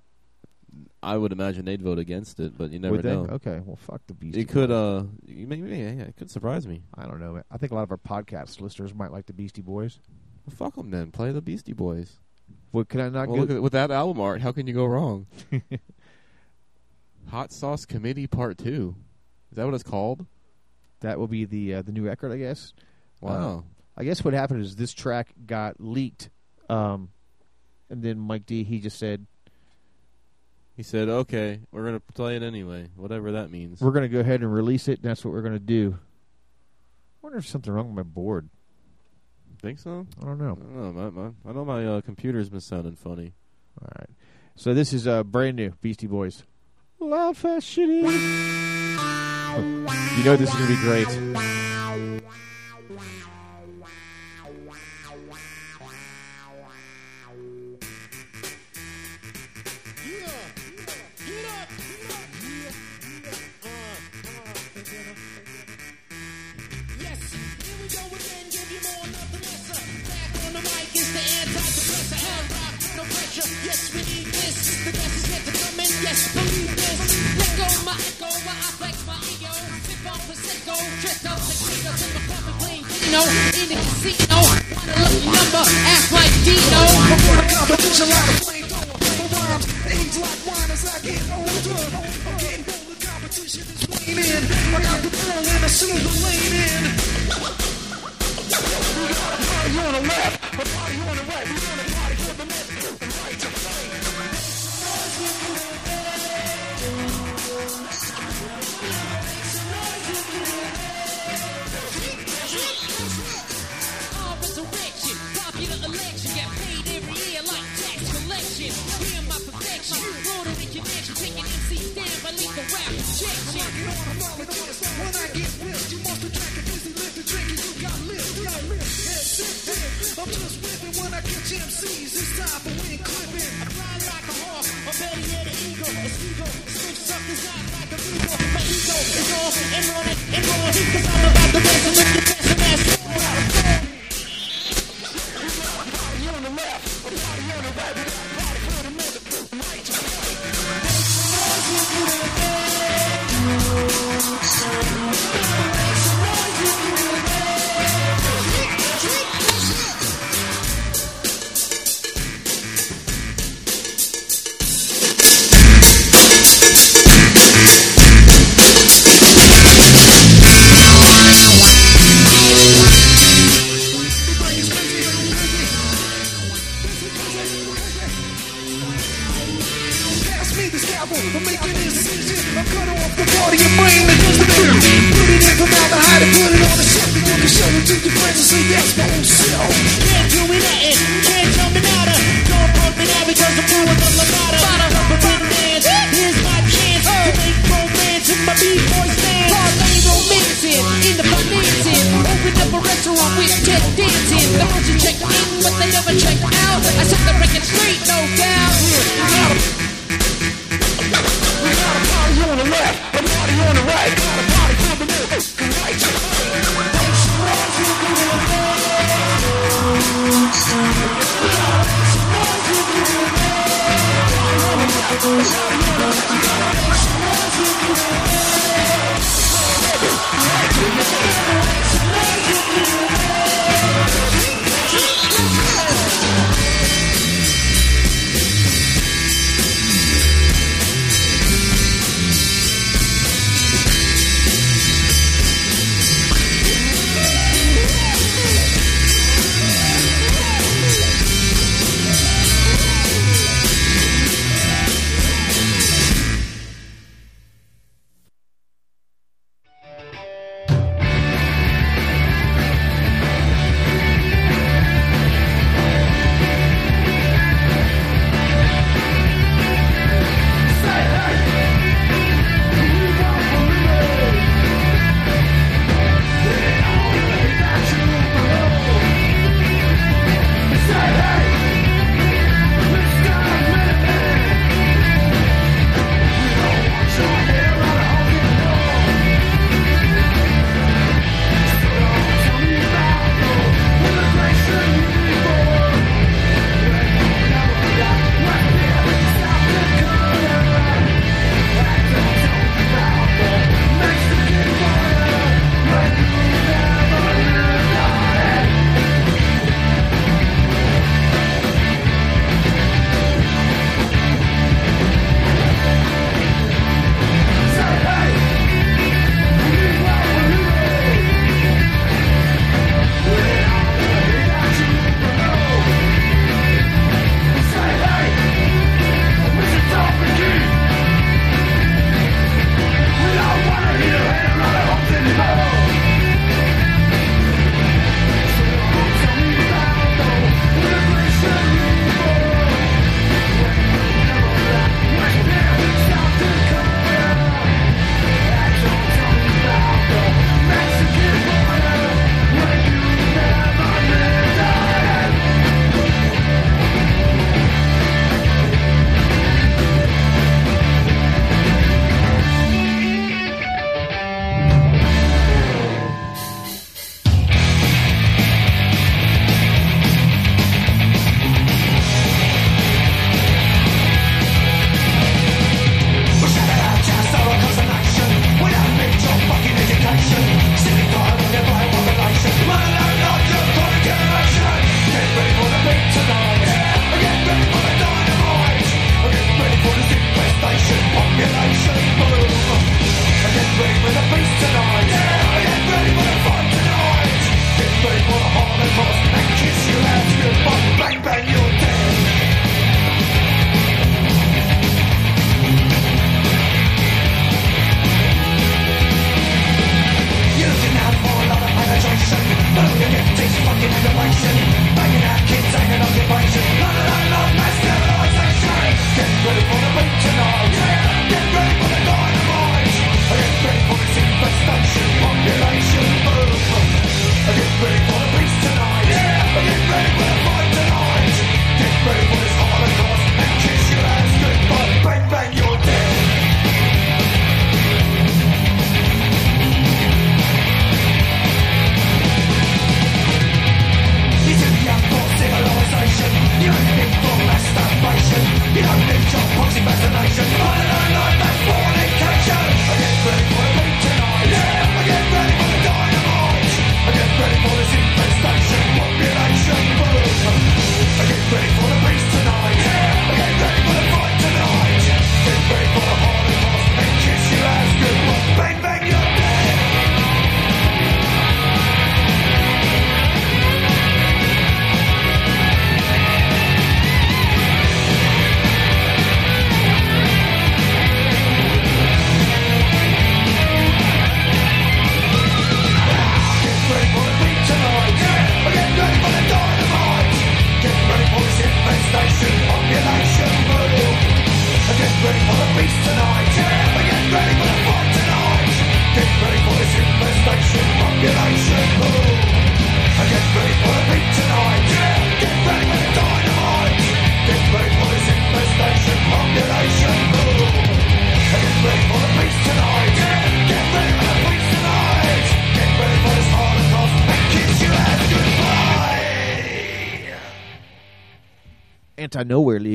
I would imagine they'd vote against it, but you never Would they? know. Okay, well, fuck the Beastie It could, Boys. uh, you yeah, it could surprise me. I don't know. I think a lot of our podcast listeners might like the Beastie Boys. Well, fuck them then. Play the Beastie Boys. What can I not Well, at, with that album art, how can you go wrong? Hot Sauce Committee Part Two. Is that what it's called? That will be the uh, the new record, I guess. Wow. Uh, I guess what happened is this track got leaked, um, and then Mike D he just said He said, "Okay, we're gonna play it anyway, whatever that means." we're going to go ahead and release it. and That's what we're going to do. I wonder if something wrong with my board. Think so? I don't know. I don't know. My, my, I know my uh, computer's been sounding funny. All right. So this is uh, brand new Beastie Boys. Loud, fast, shitty. You know this is going to be great. Dino. In the casino, want a lucky number, act like Dino. Before the competition, like a flamethrower. My rhymes age like wine as I get older. I'm getting competition is waning. I got the ball and I seal the lane in. We got a party on the left, a party on the right. We gonna the I'm just whipping when I catch MCs. It's time for wing clipping. I fly like a hawk, or better yet an eagle, a seagull. Switch suckers out like a beagle. My ego is on and running and running. Cause I'm about to raise and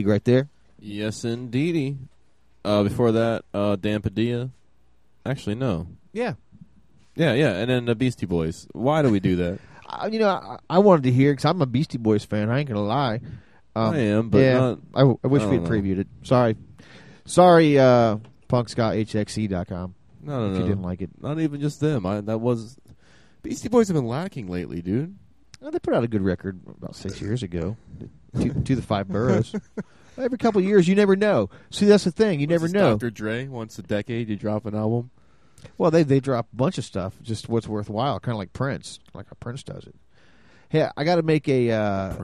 right there. Yes, indeedy. Uh, before that, uh, Dan Padilla. Actually, no. Yeah. Yeah, yeah, and then the Beastie Boys. Why do we do that? I, you know, I, I wanted to hear because I'm a Beastie Boys fan. I ain't gonna lie. Um, I am, but yeah, not- I, I wish we had know. previewed it. Sorry, sorry, uh, punkscotthxc.com. No, no, if no. you didn't like it. Not even just them. I that was Beastie Boys have been lacking lately, dude. Well, they put out a good record about six years ago. To, to the five boroughs. Every couple of years, you never know. See, that's the thing. You never know. Dr. Dre once a decade you drop an album. Well, they they drop a bunch of stuff, just what's worthwhile, kind of like Prince, like how Prince does it. Hey, I got to make a uh,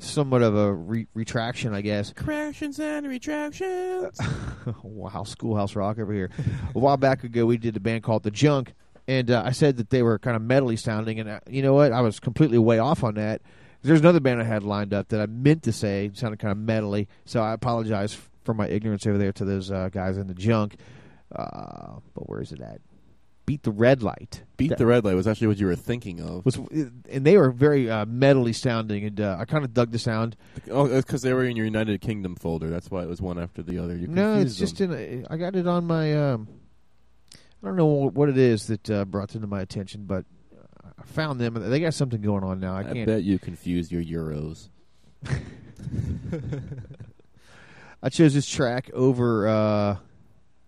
somewhat of a re- retraction, I guess. Corrections and retractions. wow, Schoolhouse Rock over here. a while back ago, we did a band called The Junk, and uh, I said that they were kind of metally sounding, and uh, you know what? I was completely way off on that. There's another band I had lined up that I meant to say sounded kind of metally, so I apologize for my ignorance over there to those uh, guys in The Junk. Uh, but where is it at? Beat the Red Light. Beat That- the Red Light was actually what you were thinking of. was and they were very uh, metally sounding, and uh, I kind of dug the sound. Oh, because they were in your United Kingdom folder. That's why it was one after the other. You No, it's confused just in. A, I got it on my. Um, I don't know what it is that uh, brought them to my attention, but found them. They got something going on now. I I can't. bet you confused your euros. I chose this track over uh,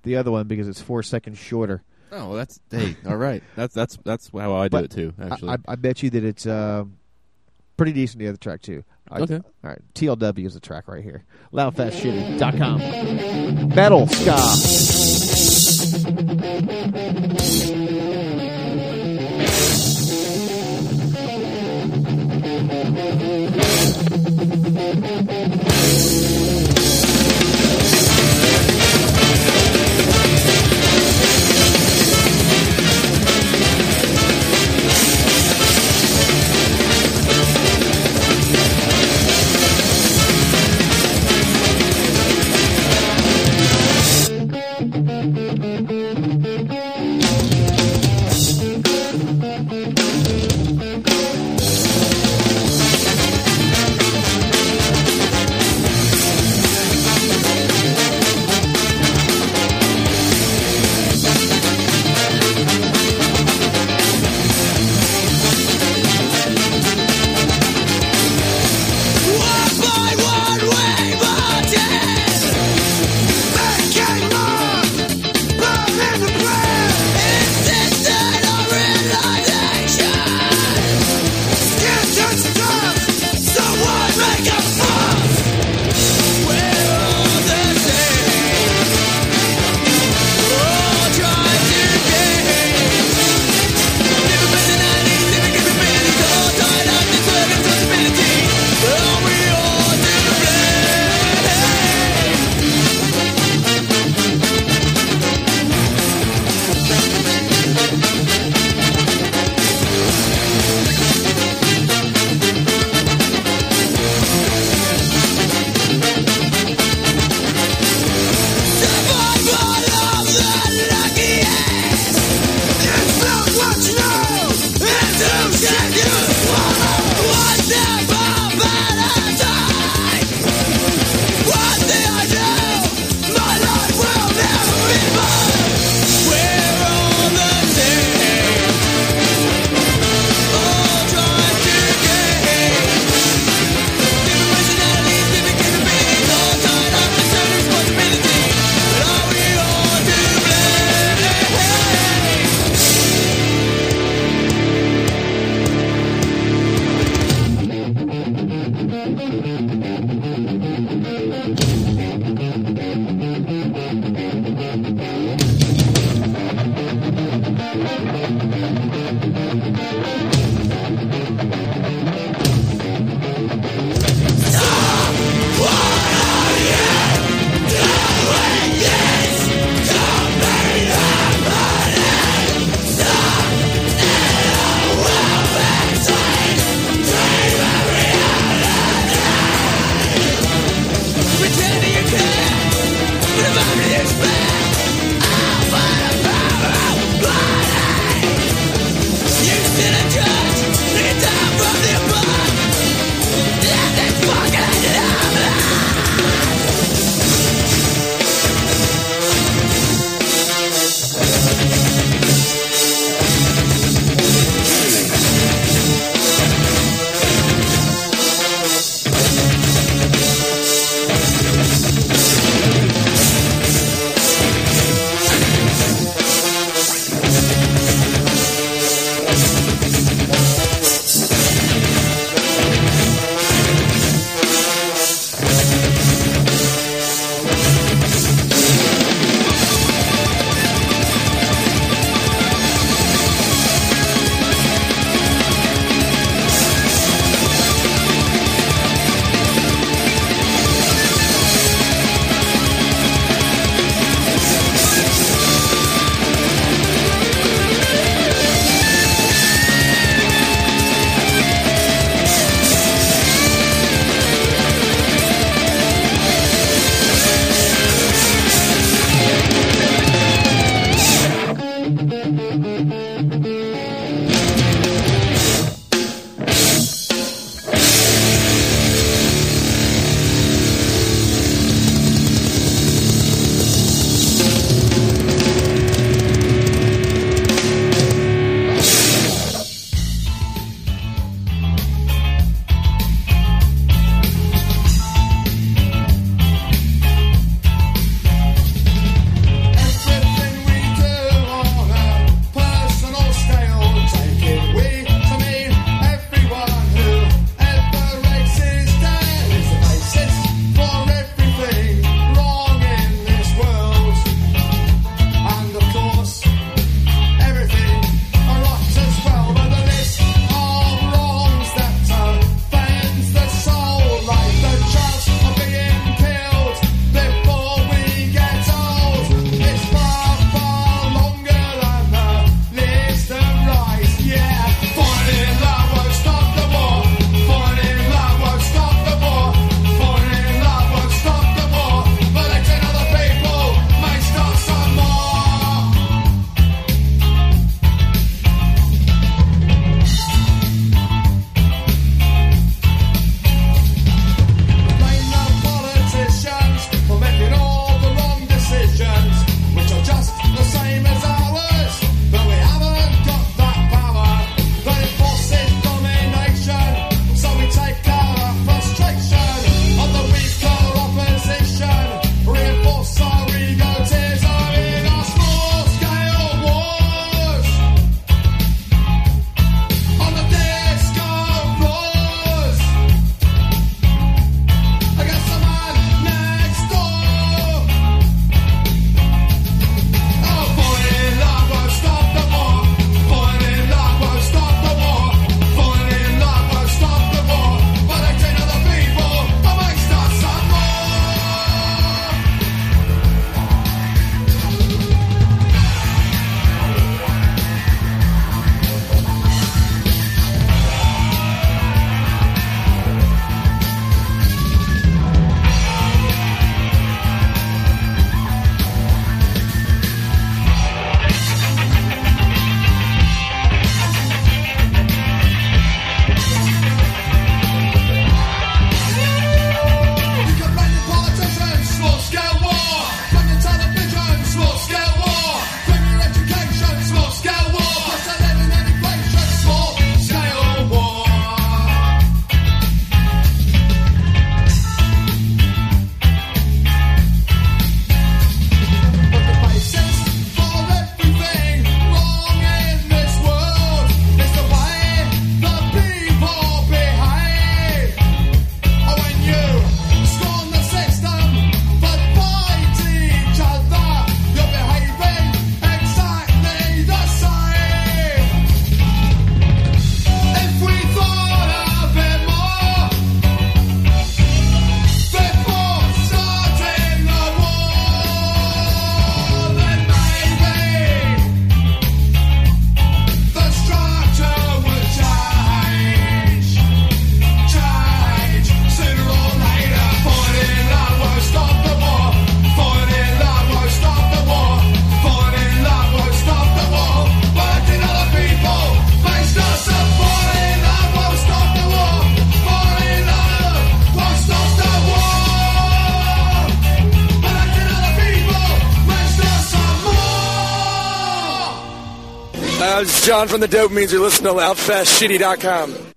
the other one because it's four seconds shorter. Oh, well, that's hey, all right. That's that's that's how I do But it too. I- Actually, I, I bet you that it's uh, pretty decent. The other track too. I- Okay. All right. TLW is the track right here. Loudfastshitty.com. Metal ska. John from the Dopamines. You're listening to LoudFastShitty.com.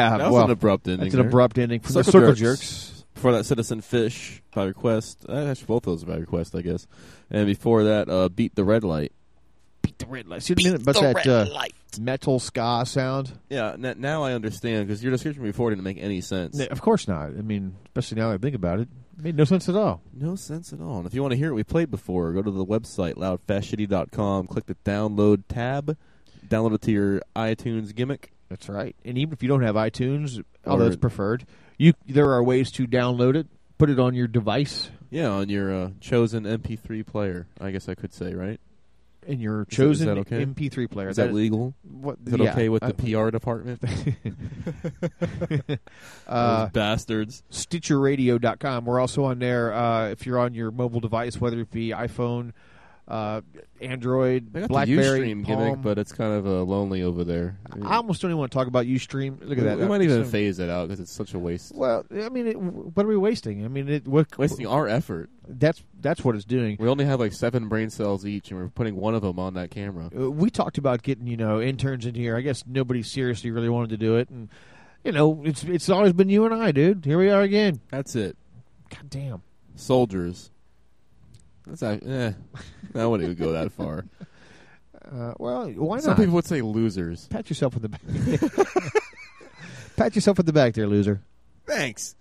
yeah, That was well, an abrupt ending. That's an abrupt ending from the Circle Jerks. Before that, Citizen Fish by request. Uh, actually, both those by request, I guess. And before that, uh, Beat the Red Light. Beat the red light. See what I mean about the that red uh, light. metal ska sound? Yeah, now I understand because your description before didn't make any sense. No, Of course not. I mean, especially now that I think about it, it made no sense at all. No sense at all. And if you want to hear what we played before, go to the website, loudfastshitty.com, click the download tab, download it to your iTunes gimmick. That's right. And even if you don't have iTunes, although it's preferred, you there are ways to download it, put it on your device, Yeah, on your uh, chosen MP3 player, I guess I could say, right? And your Is chosen that okay? MP3 player. Is that, legal? What, Is it yeah. okay with I- the PR department? uh, bastards. StitcherRadio.com. We're also on there uh, if you're on your mobile device, whether it be iPhone, uh, Android, They got BlackBerry, the Ustream Palm. gimmick, but it's kind of uh, lonely over there. I almost don't even want to talk about Ustream. Look at we, that. We might even So- phase that out because it's such a waste. Well, I mean, it, what are we wasting? I mean, it, what, Wasting our effort. That's that's what it's doing. We only have like seven brain cells each, and we're putting one of them on that camera. Uh, we talked about getting you know interns in here. I guess nobody seriously really wanted to do it, and you know it's it's always been you and I, dude. Here we are again. That's it. God damn. Soldiers. That's a, eh. I wouldn't even go that far. Uh, well, why not? Some people would say losers. Pat yourself on the back. Pat yourself on the back, there, loser. Thanks.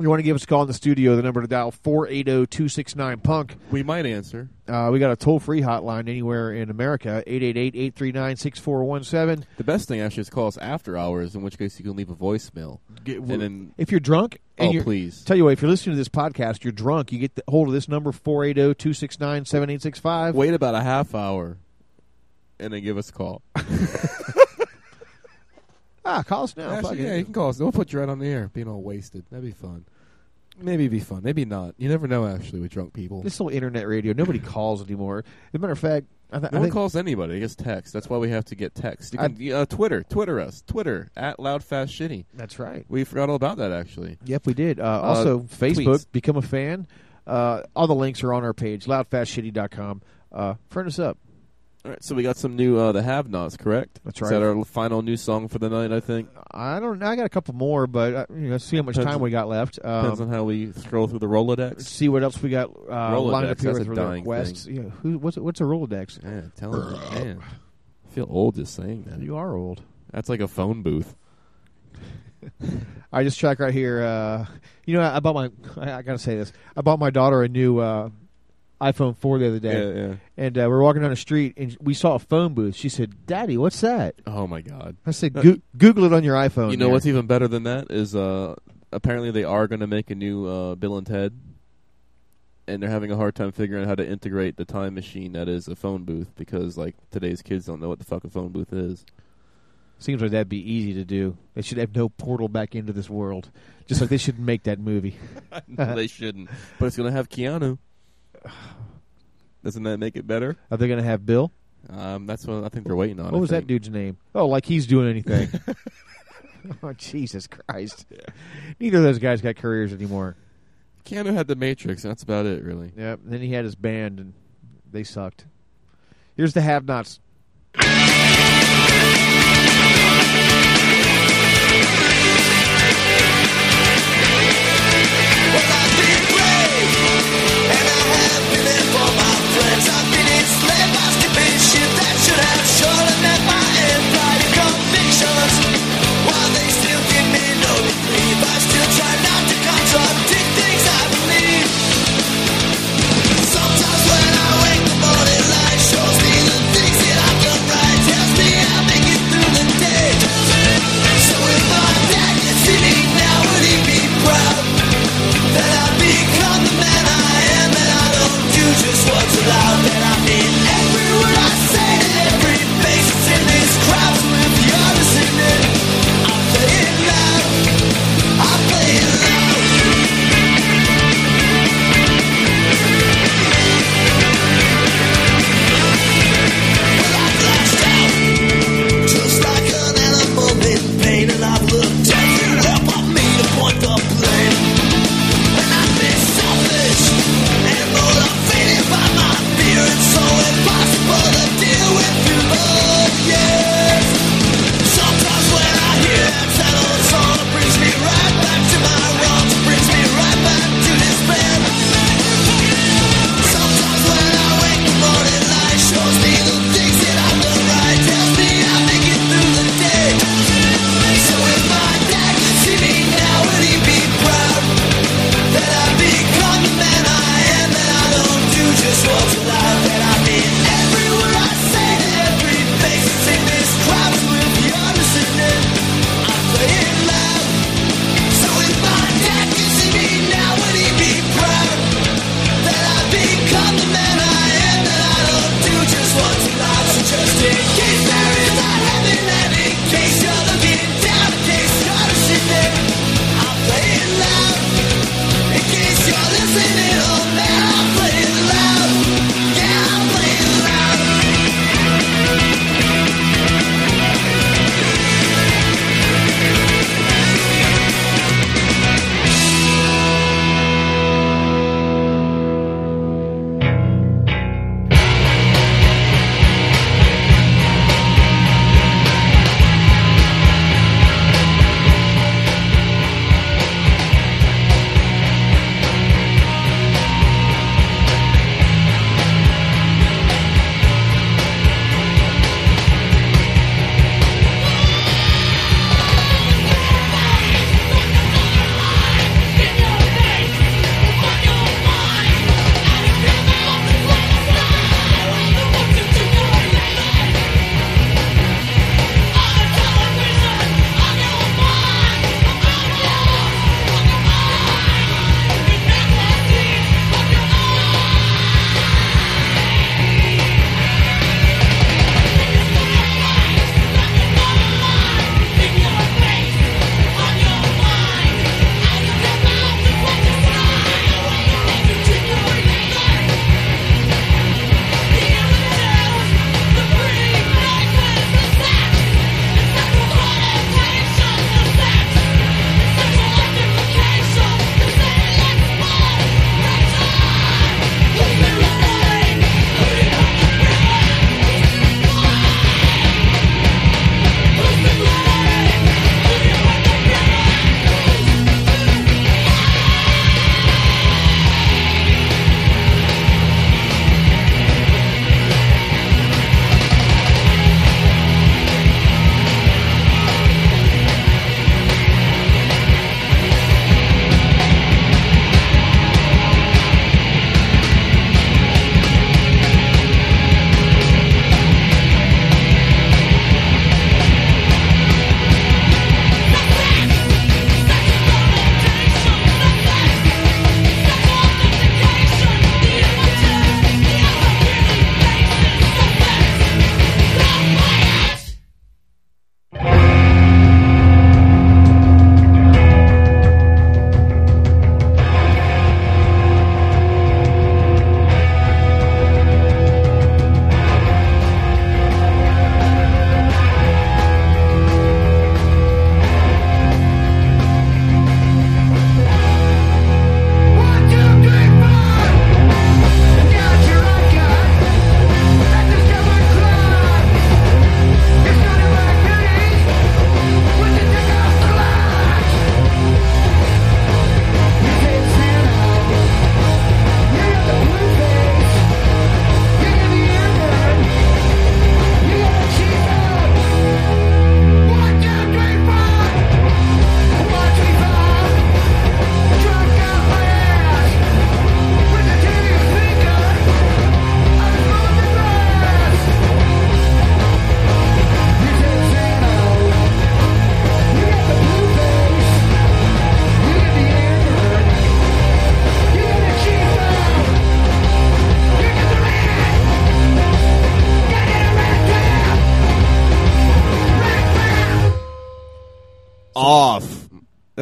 You want to give us a call in the studio? The number to dial four eight zero two six nine punk. We might answer. Uh, we got a toll free hotline anywhere in America 888-839-6417. The best thing actually is call us after hours, in which case you can leave a voicemail. and then If you're drunk, and Oh, you're, please. Tell you what, if you're listening to this podcast, you're drunk. You get the hold of this number four eight zero two six nine seven eight six five. wait about a half hour, and then give us a call. Ah, call us now. Actually, yeah, you can call us. We'll put you right on the air, being all wasted. That'd be fun. Maybe it'd be fun. Maybe not. You never know, actually, with drunk people. This whole internet radio, nobody calls anymore. As a matter of fact, I, th- No I one calls anybody. It gets text. That's why we have to get text. You can, uh, Twitter. Twitter us. Twitter. At loudfastshitty. That's right. We forgot all about that, actually. Yep, we did. Uh, also, Facebook, tweets. become a fan. Uh, all the links are on our page, loudfastshitty.com. Uh, friend us up. All right, so we got some new uh, The Have-Nots, correct? That's right. Is that our final new song for the night, I think? I don't know. I got a couple more, but uh, you know, see how much Depends time we got left. Um, Depends on how we scroll through the Rolodex. see what else we got uh, Rolodex, lined up here that's with a dying requests. Yeah, who, what's, a- what's a Rolodex? Yeah, tell me, man. I feel old just saying that. You are old. That's like a phone booth. I just check right here. Uh, you know, I bought my. I, I gotta say this. I bought my daughter a new uh, iPhone 4 the other day, Yeah, yeah. and uh, we we're walking down the street, and we saw a phone booth. She said, "Daddy, what's that?" Oh, my God. I said, Uh, Goo "Google it on your iPhone." You know there." what's even better than that is uh, apparently they are going to make a new uh, Bill and Ted, and they're having a hard time figuring out how to integrate the time machine that is a phone booth because like today's kids don't know what the fuck a phone booth is. Seems like that'd be easy to do. They should have no portal back into this world, just like they should make that movie. no, they shouldn't. But it's going to have Keanu. Doesn't that make it better? Are they going to have Bill? Um, that's what I think they're waiting on. What I was think. that dude's name? Oh, like he's doing anything. oh, Jesus Christ. Neither of those guys got careers anymore. Keanu had the Matrix, that's about it, really. Yep. And then he had his band, and they sucked. Here's the have-nots.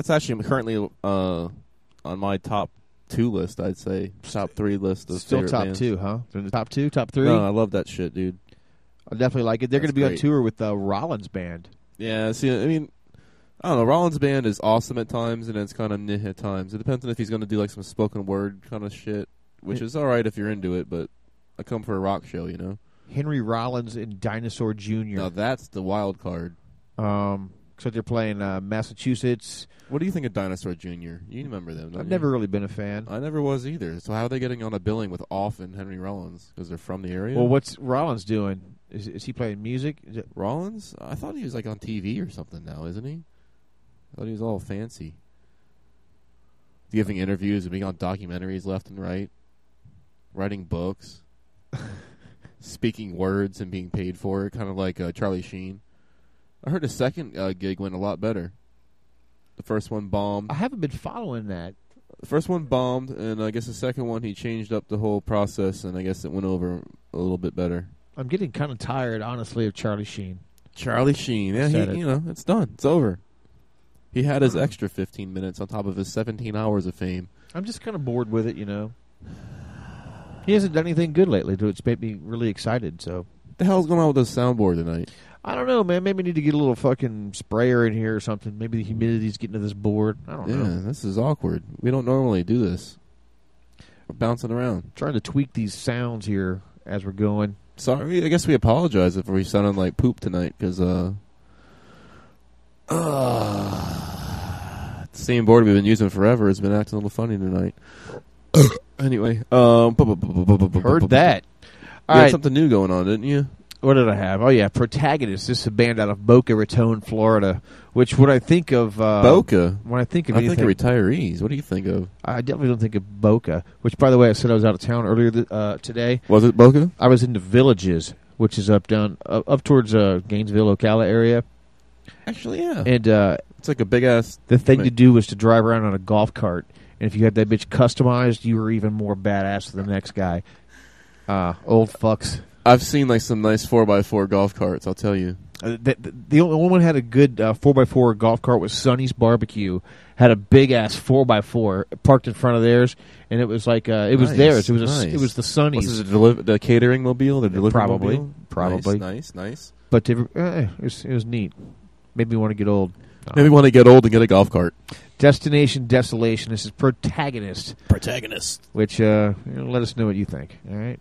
That's actually currently uh, on my top two list. I'd say top three list of Still top bands. two, huh? They're in the top two, top three. No, I love that shit, dude. I definitely like it. They're going to That's be on tour with uh, Rollins band. Yeah, see, I mean, I don't know. Rollins' band is awesome at times, and it's kind of nih at times. It depends on if he's going to do like some spoken word kind of shit, which Yeah. is all right if you're into it. But I come for a rock show, you know. Henry Rollins and Dinosaur Jr. Now that's the wild card. Um, so they're playing uh, Massachusetts. What do you think of Dinosaur Jr.? You remember them? I've you? never really been a fan. I never was either. So how are they getting on a billing with Off and Henry Rollins? Because they're from the area. Well, what's Rollins doing? Is, is he playing music? Rollins? I thought he was like on TV or something now, isn't he? I thought he was all fancy. Giving interviews and being on documentaries left and right. Writing books. speaking words and being paid for it, kind of like uh, Charlie Sheen. I heard the second uh, gig went a lot better. The first one bombed. I haven't been following that. The first one bombed, and I guess the second one he changed up the whole process, and I guess it went over a little bit better. I'm getting kind of tired, honestly, of Charlie Sheen. Charlie Sheen, yeah, he, it. you know, it's done, it's over. He had his extra 15 minutes on top of his 17 hours of fame. I'm just kind of bored with it, you know. He hasn't done anything good lately, so it's made me really excited. So the hell's going on with this soundboard tonight? I don't know, man. Maybe we need to get a little fucking sprayer in here or something. Maybe the humidity's getting to this board. I don't Yeah, know. this is awkward. We don't normally do this. We're bouncing around. trying to tweak these sounds here as we're going. Sorry, I guess we apologize if we sounded like poop tonight because uh, uh, the same board we've been using forever has been acting a little funny tonight. anyway, um, Heard that. You All had right. something new going on, didn't you? What did I have? Oh yeah, Protagonist. This is a band out of Boca Raton, Florida. Which when I think of uh, Boca. when I think of I think of retirees. What do you think of? I definitely don't think of Boca. Which, by the way, I said I was out of town earlier th- uh, today. Was it Boca? I was in the Villages, which is up down uh, up towards uh, Gainesville, Ocala area. Actually, yeah. And uh, It's like a big ass. the thing to do was to drive around on a golf cart, and if you had that bitch customized, you were even more badass than the next guy. Uh, old fucks. I've seen like some nice four x four golf carts. I'll tell you. Uh, the, the, the only one had a good uh, 4x4 golf cart was Sonny's Barbecue. Had a big ass 4x4 parked in front of theirs, and it was like uh, it was Nice, theirs. It was a, nice. it was the Sonny's. Was this a deli- the catering mobile? The delivery Probably, mobile? probably, Nice, nice, nice. But they eh, it, was, it was neat. Made me want to get old. Made me want to get old and get a golf cart. Destination Desolation. This is Protagonist. Protagonist. Which, uh, you know, let us know what you think. All right?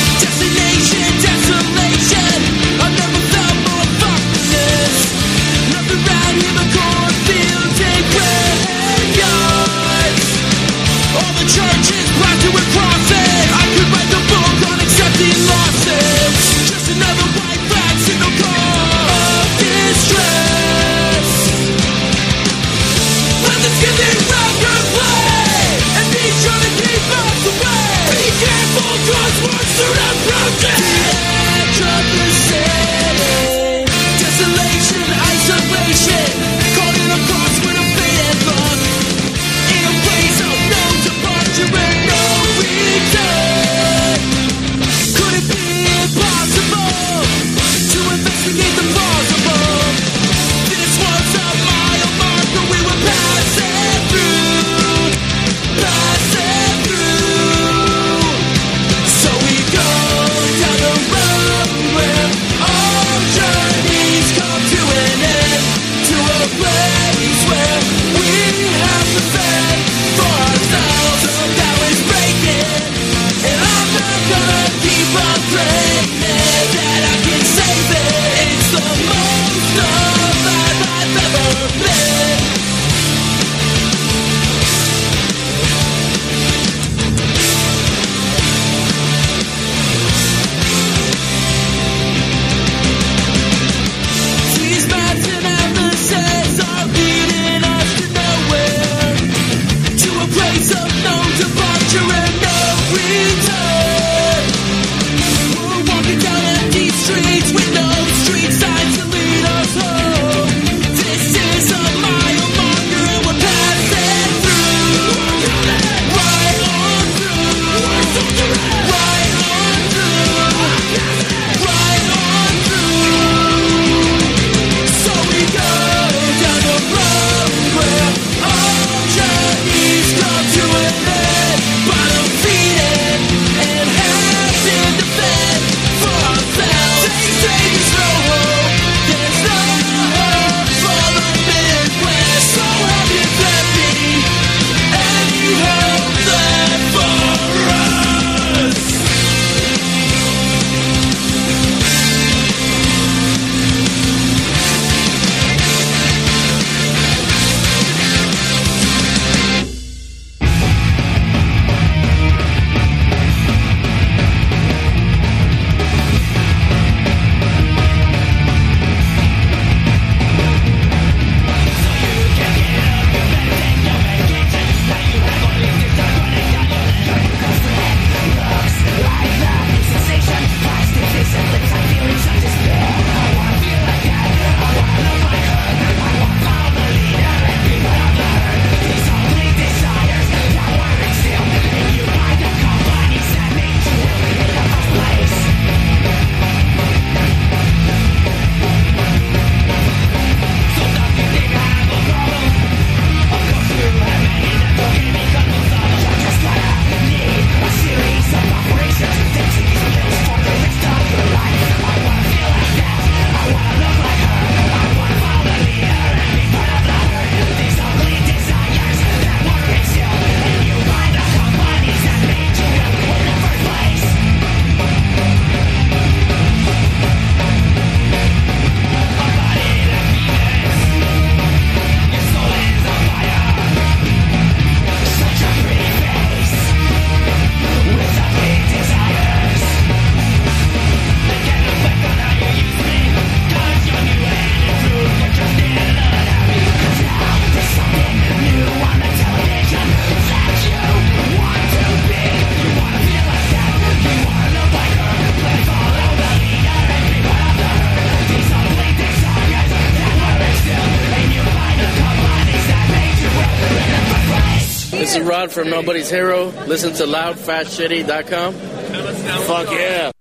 from Nobody's Hero. Listen to loudfastshitty.com. Fuck yeah.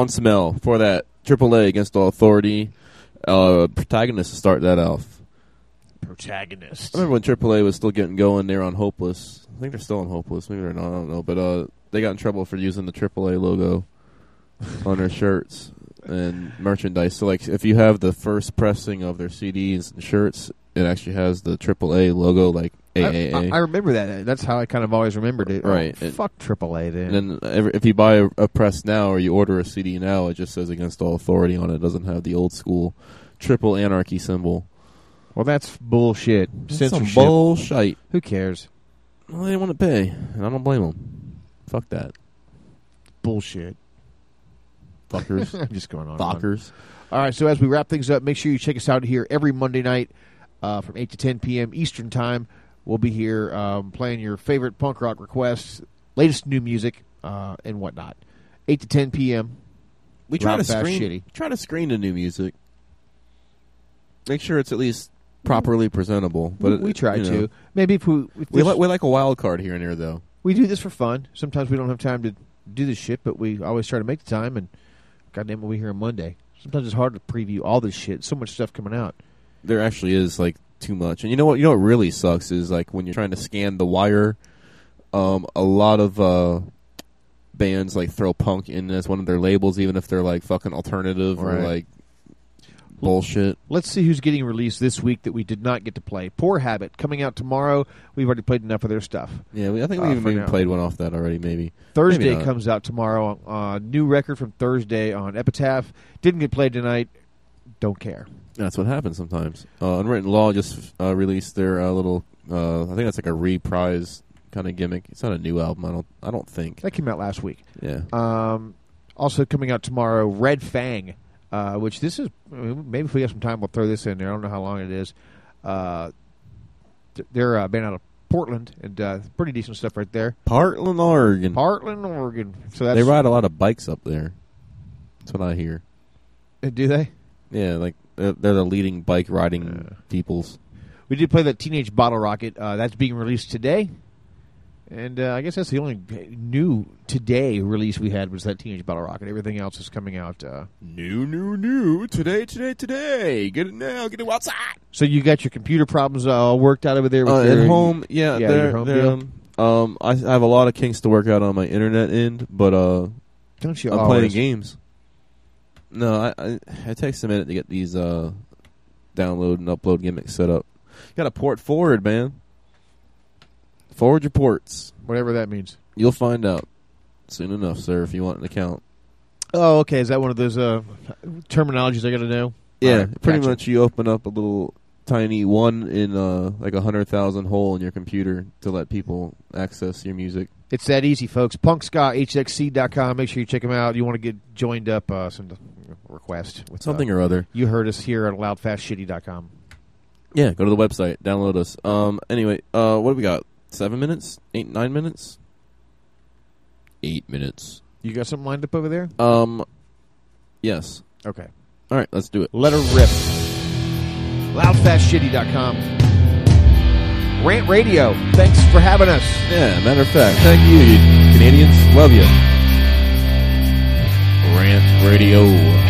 Lawn Smell for that AAA against all authority. Uh, protagonist to start that off. Protagonist. I remember when AAA was still getting going. They were on Hopeless. I think they're still on Hopeless. Maybe they're not. I don't know. But uh, they got in trouble for using the AAA logo on their shirts and merchandise. So, like, if you have the first pressing of their CDs and shirts, it actually has the AAA logo, like AAA. I, I, I remember that. That's how I kind of always remembered it. Right. Oh, fuck AAA then. And then every, if you buy a, a press now or you order a CD now, it just says against all authority on it. It doesn't have the old school triple anarchy symbol. well, that's bullshit. That's some bullshit. Who cares? Well, they want to pay, and I don't blame them. Fuck that. Bullshit. Fuckers. I'm just going on. and on. Fuckers. All right, so as we wrap things up, make sure you check us out here every Monday night uh, from 8 to 10 p.m. Eastern Time. We'll be here um, playing your favorite punk rock requests, latest new music, uh, and whatnot. 8 to 10 p.m. We try to fast, screen, shitty. try to screen the new music. Make sure it's at least properly presentable. But we, we try you to. know. Maybe if we if We, li- we like a wild card here and there, though. we do this for fun. Sometimes we don't have time to do this shit, but we always try to make the time. And goddamn, we here on Monday. Sometimes it's hard to preview all this shit. So much stuff coming out. There actually is like too much, and you know what? You know what really sucks is like when you're trying to scan the wire. Um, a lot of uh, bands like throw punk in as one of their labels, even if they're like fucking alternative or like bullshit. Let's see who's getting released this week that we did not get to play. Poor Habit coming out tomorrow. We've already played enough of their stuff. Yeah, we, I think Uh, we even, for even played one off that already. Maybe Thursday Maybe comes out tomorrow. Uh, new record from Thursday on Epitaph. Didn't get played tonight. Don't care. That's what happens sometimes. Uh, Unwritten Law just uh, released their uh, little. Uh, I think that's like a reprise kind of gimmick. It's not a new album. I don't. I don't think. That came out last week. Yeah. Um, also coming out tomorrow, Red Fang, uh, which this is maybe if we have some time, we'll throw this in there. I don't know how long it is. Uh, they're uh, been out of Portland and uh, pretty decent stuff right there. Portland, Oregon. Portland, Oregon. So that's they ride a lot of bikes up there. That's what I hear. Do they? Yeah, like they're, they're the leading bike riding peoples. We did play that Teenage Bottle Rocket. Uh, that's being released today. And uh, I guess that's the only new today release we had was that Teenage Bottle Rocket. Everything else is coming out. Uh, New, new, new. Today, today, today. Get it now. Get it outside. so you got your computer problems all worked out over there? With Uh, your, at home, yeah, yeah, they're, home they're, um, um, I, I have a lot of kinks to work out on my internet end, but uh, Don't you I'm playing games. No, I, I it takes a minute to get these uh, download and upload gimmicks set up. You got to port forward, man. Forward your ports. Whatever that means. You'll find out soon enough, sir. If you want an account. Oh, okay. Is that one of those uh, terminologies I got to know? Yeah, right, pretty gotcha. much. You open up a little tiny one in uh, like a hundred thousand hole in your computer to let people access your music. It's that easy, folks. PunkSkaHXC.com. Make sure you check them out. You want to get joined up, uh, send a request. With, Something uh, or other. You heard us here at LoudFastShitty.com. Yeah, go to the website, download us. Um, anyway, uh, what do we got? Seven minutes? Eight, nine minutes? Eight minutes. You got something lined up over there? Um, yes. Okay. All right, let's do it. Let her rip. LoudFastShitty.com. Rant Radio. Thanks for having us. Yeah, matter of fact, thank you, you Canadians. Love you. Rant Radio.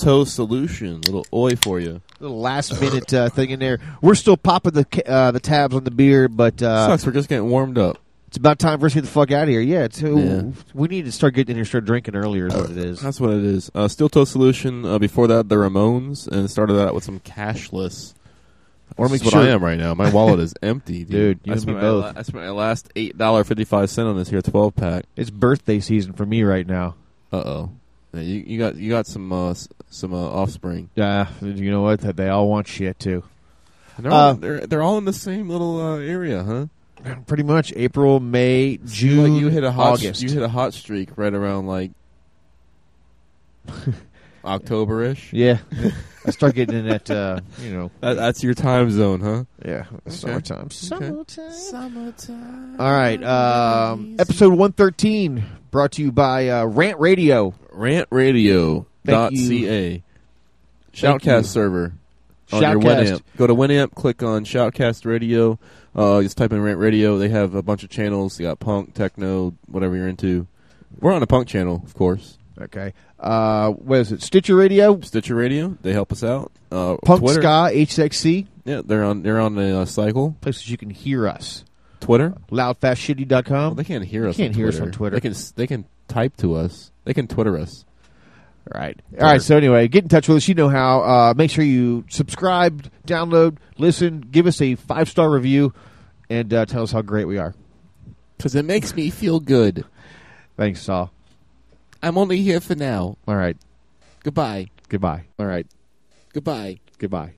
So uh, Steel solution, little oi for you. little last minute uh, thing in there. We're still popping the uh, the tabs on the beer, but uh, Sucks. We're just getting warmed up. it's about time for us to get the fuck out of here. Yeah, it's, Yeah. we need to start getting in here, start drinking earlier. Is what it is. That's what it is. Uh, Steel toe solution. Uh, before that, the Ramones, and started that with some cashless. Or This make is what I am right now. My wallet is empty, dude. Dude, you I and me spent, both. My, la- I spent my last eight dollar fifty five cent on this here twelve pack. It's birthday season for me right now. Uh oh. Yeah, you, you got you got some uh, s- some uh, offspring. Yeah, you know what? They all want shit too. They're, Uh, all, they're they're all in the same little uh, area, huh? Pretty much April, May, June, like you hit a hot August. you hit a hot streak right around like October ish. Yeah, I start getting in that. Uh, you know, That, that's your time zone, huh? yeah, summertime. Okay. Summertime. All right, um, episode one thirteen brought to you by uh, Rant Radio. rantradio.ca. Thank you. Shoutcast server on your Shoutcast. Winamp. Go to Winamp, click on Shoutcast Radio. Uh, just type in Rant Radio. They have a bunch of channels. You got punk, techno, whatever you're into. We're on a punk channel, of course. Okay, uh, what is it? Stitcher Radio, Stitcher Radio, they help us out. Uh, Punk Twitter, Ska, HXC, yeah, they're on they're on the uh, cycle. places you can hear us. Twitter, Loudfastshitty.com. well, they can't hear You us. can't on hear us Twitter. on Twitter. They can they can type to us. They can Twitter us. All right. All right. So anyway, get in touch with us. You know how. Uh, make sure you subscribe, download, listen, give us a five star review, and uh, tell us how great we are. Because it makes me feel good. Thanks, Saul. I'm only here for now. All right. Goodbye. Goodbye. All right. Goodbye. Goodbye.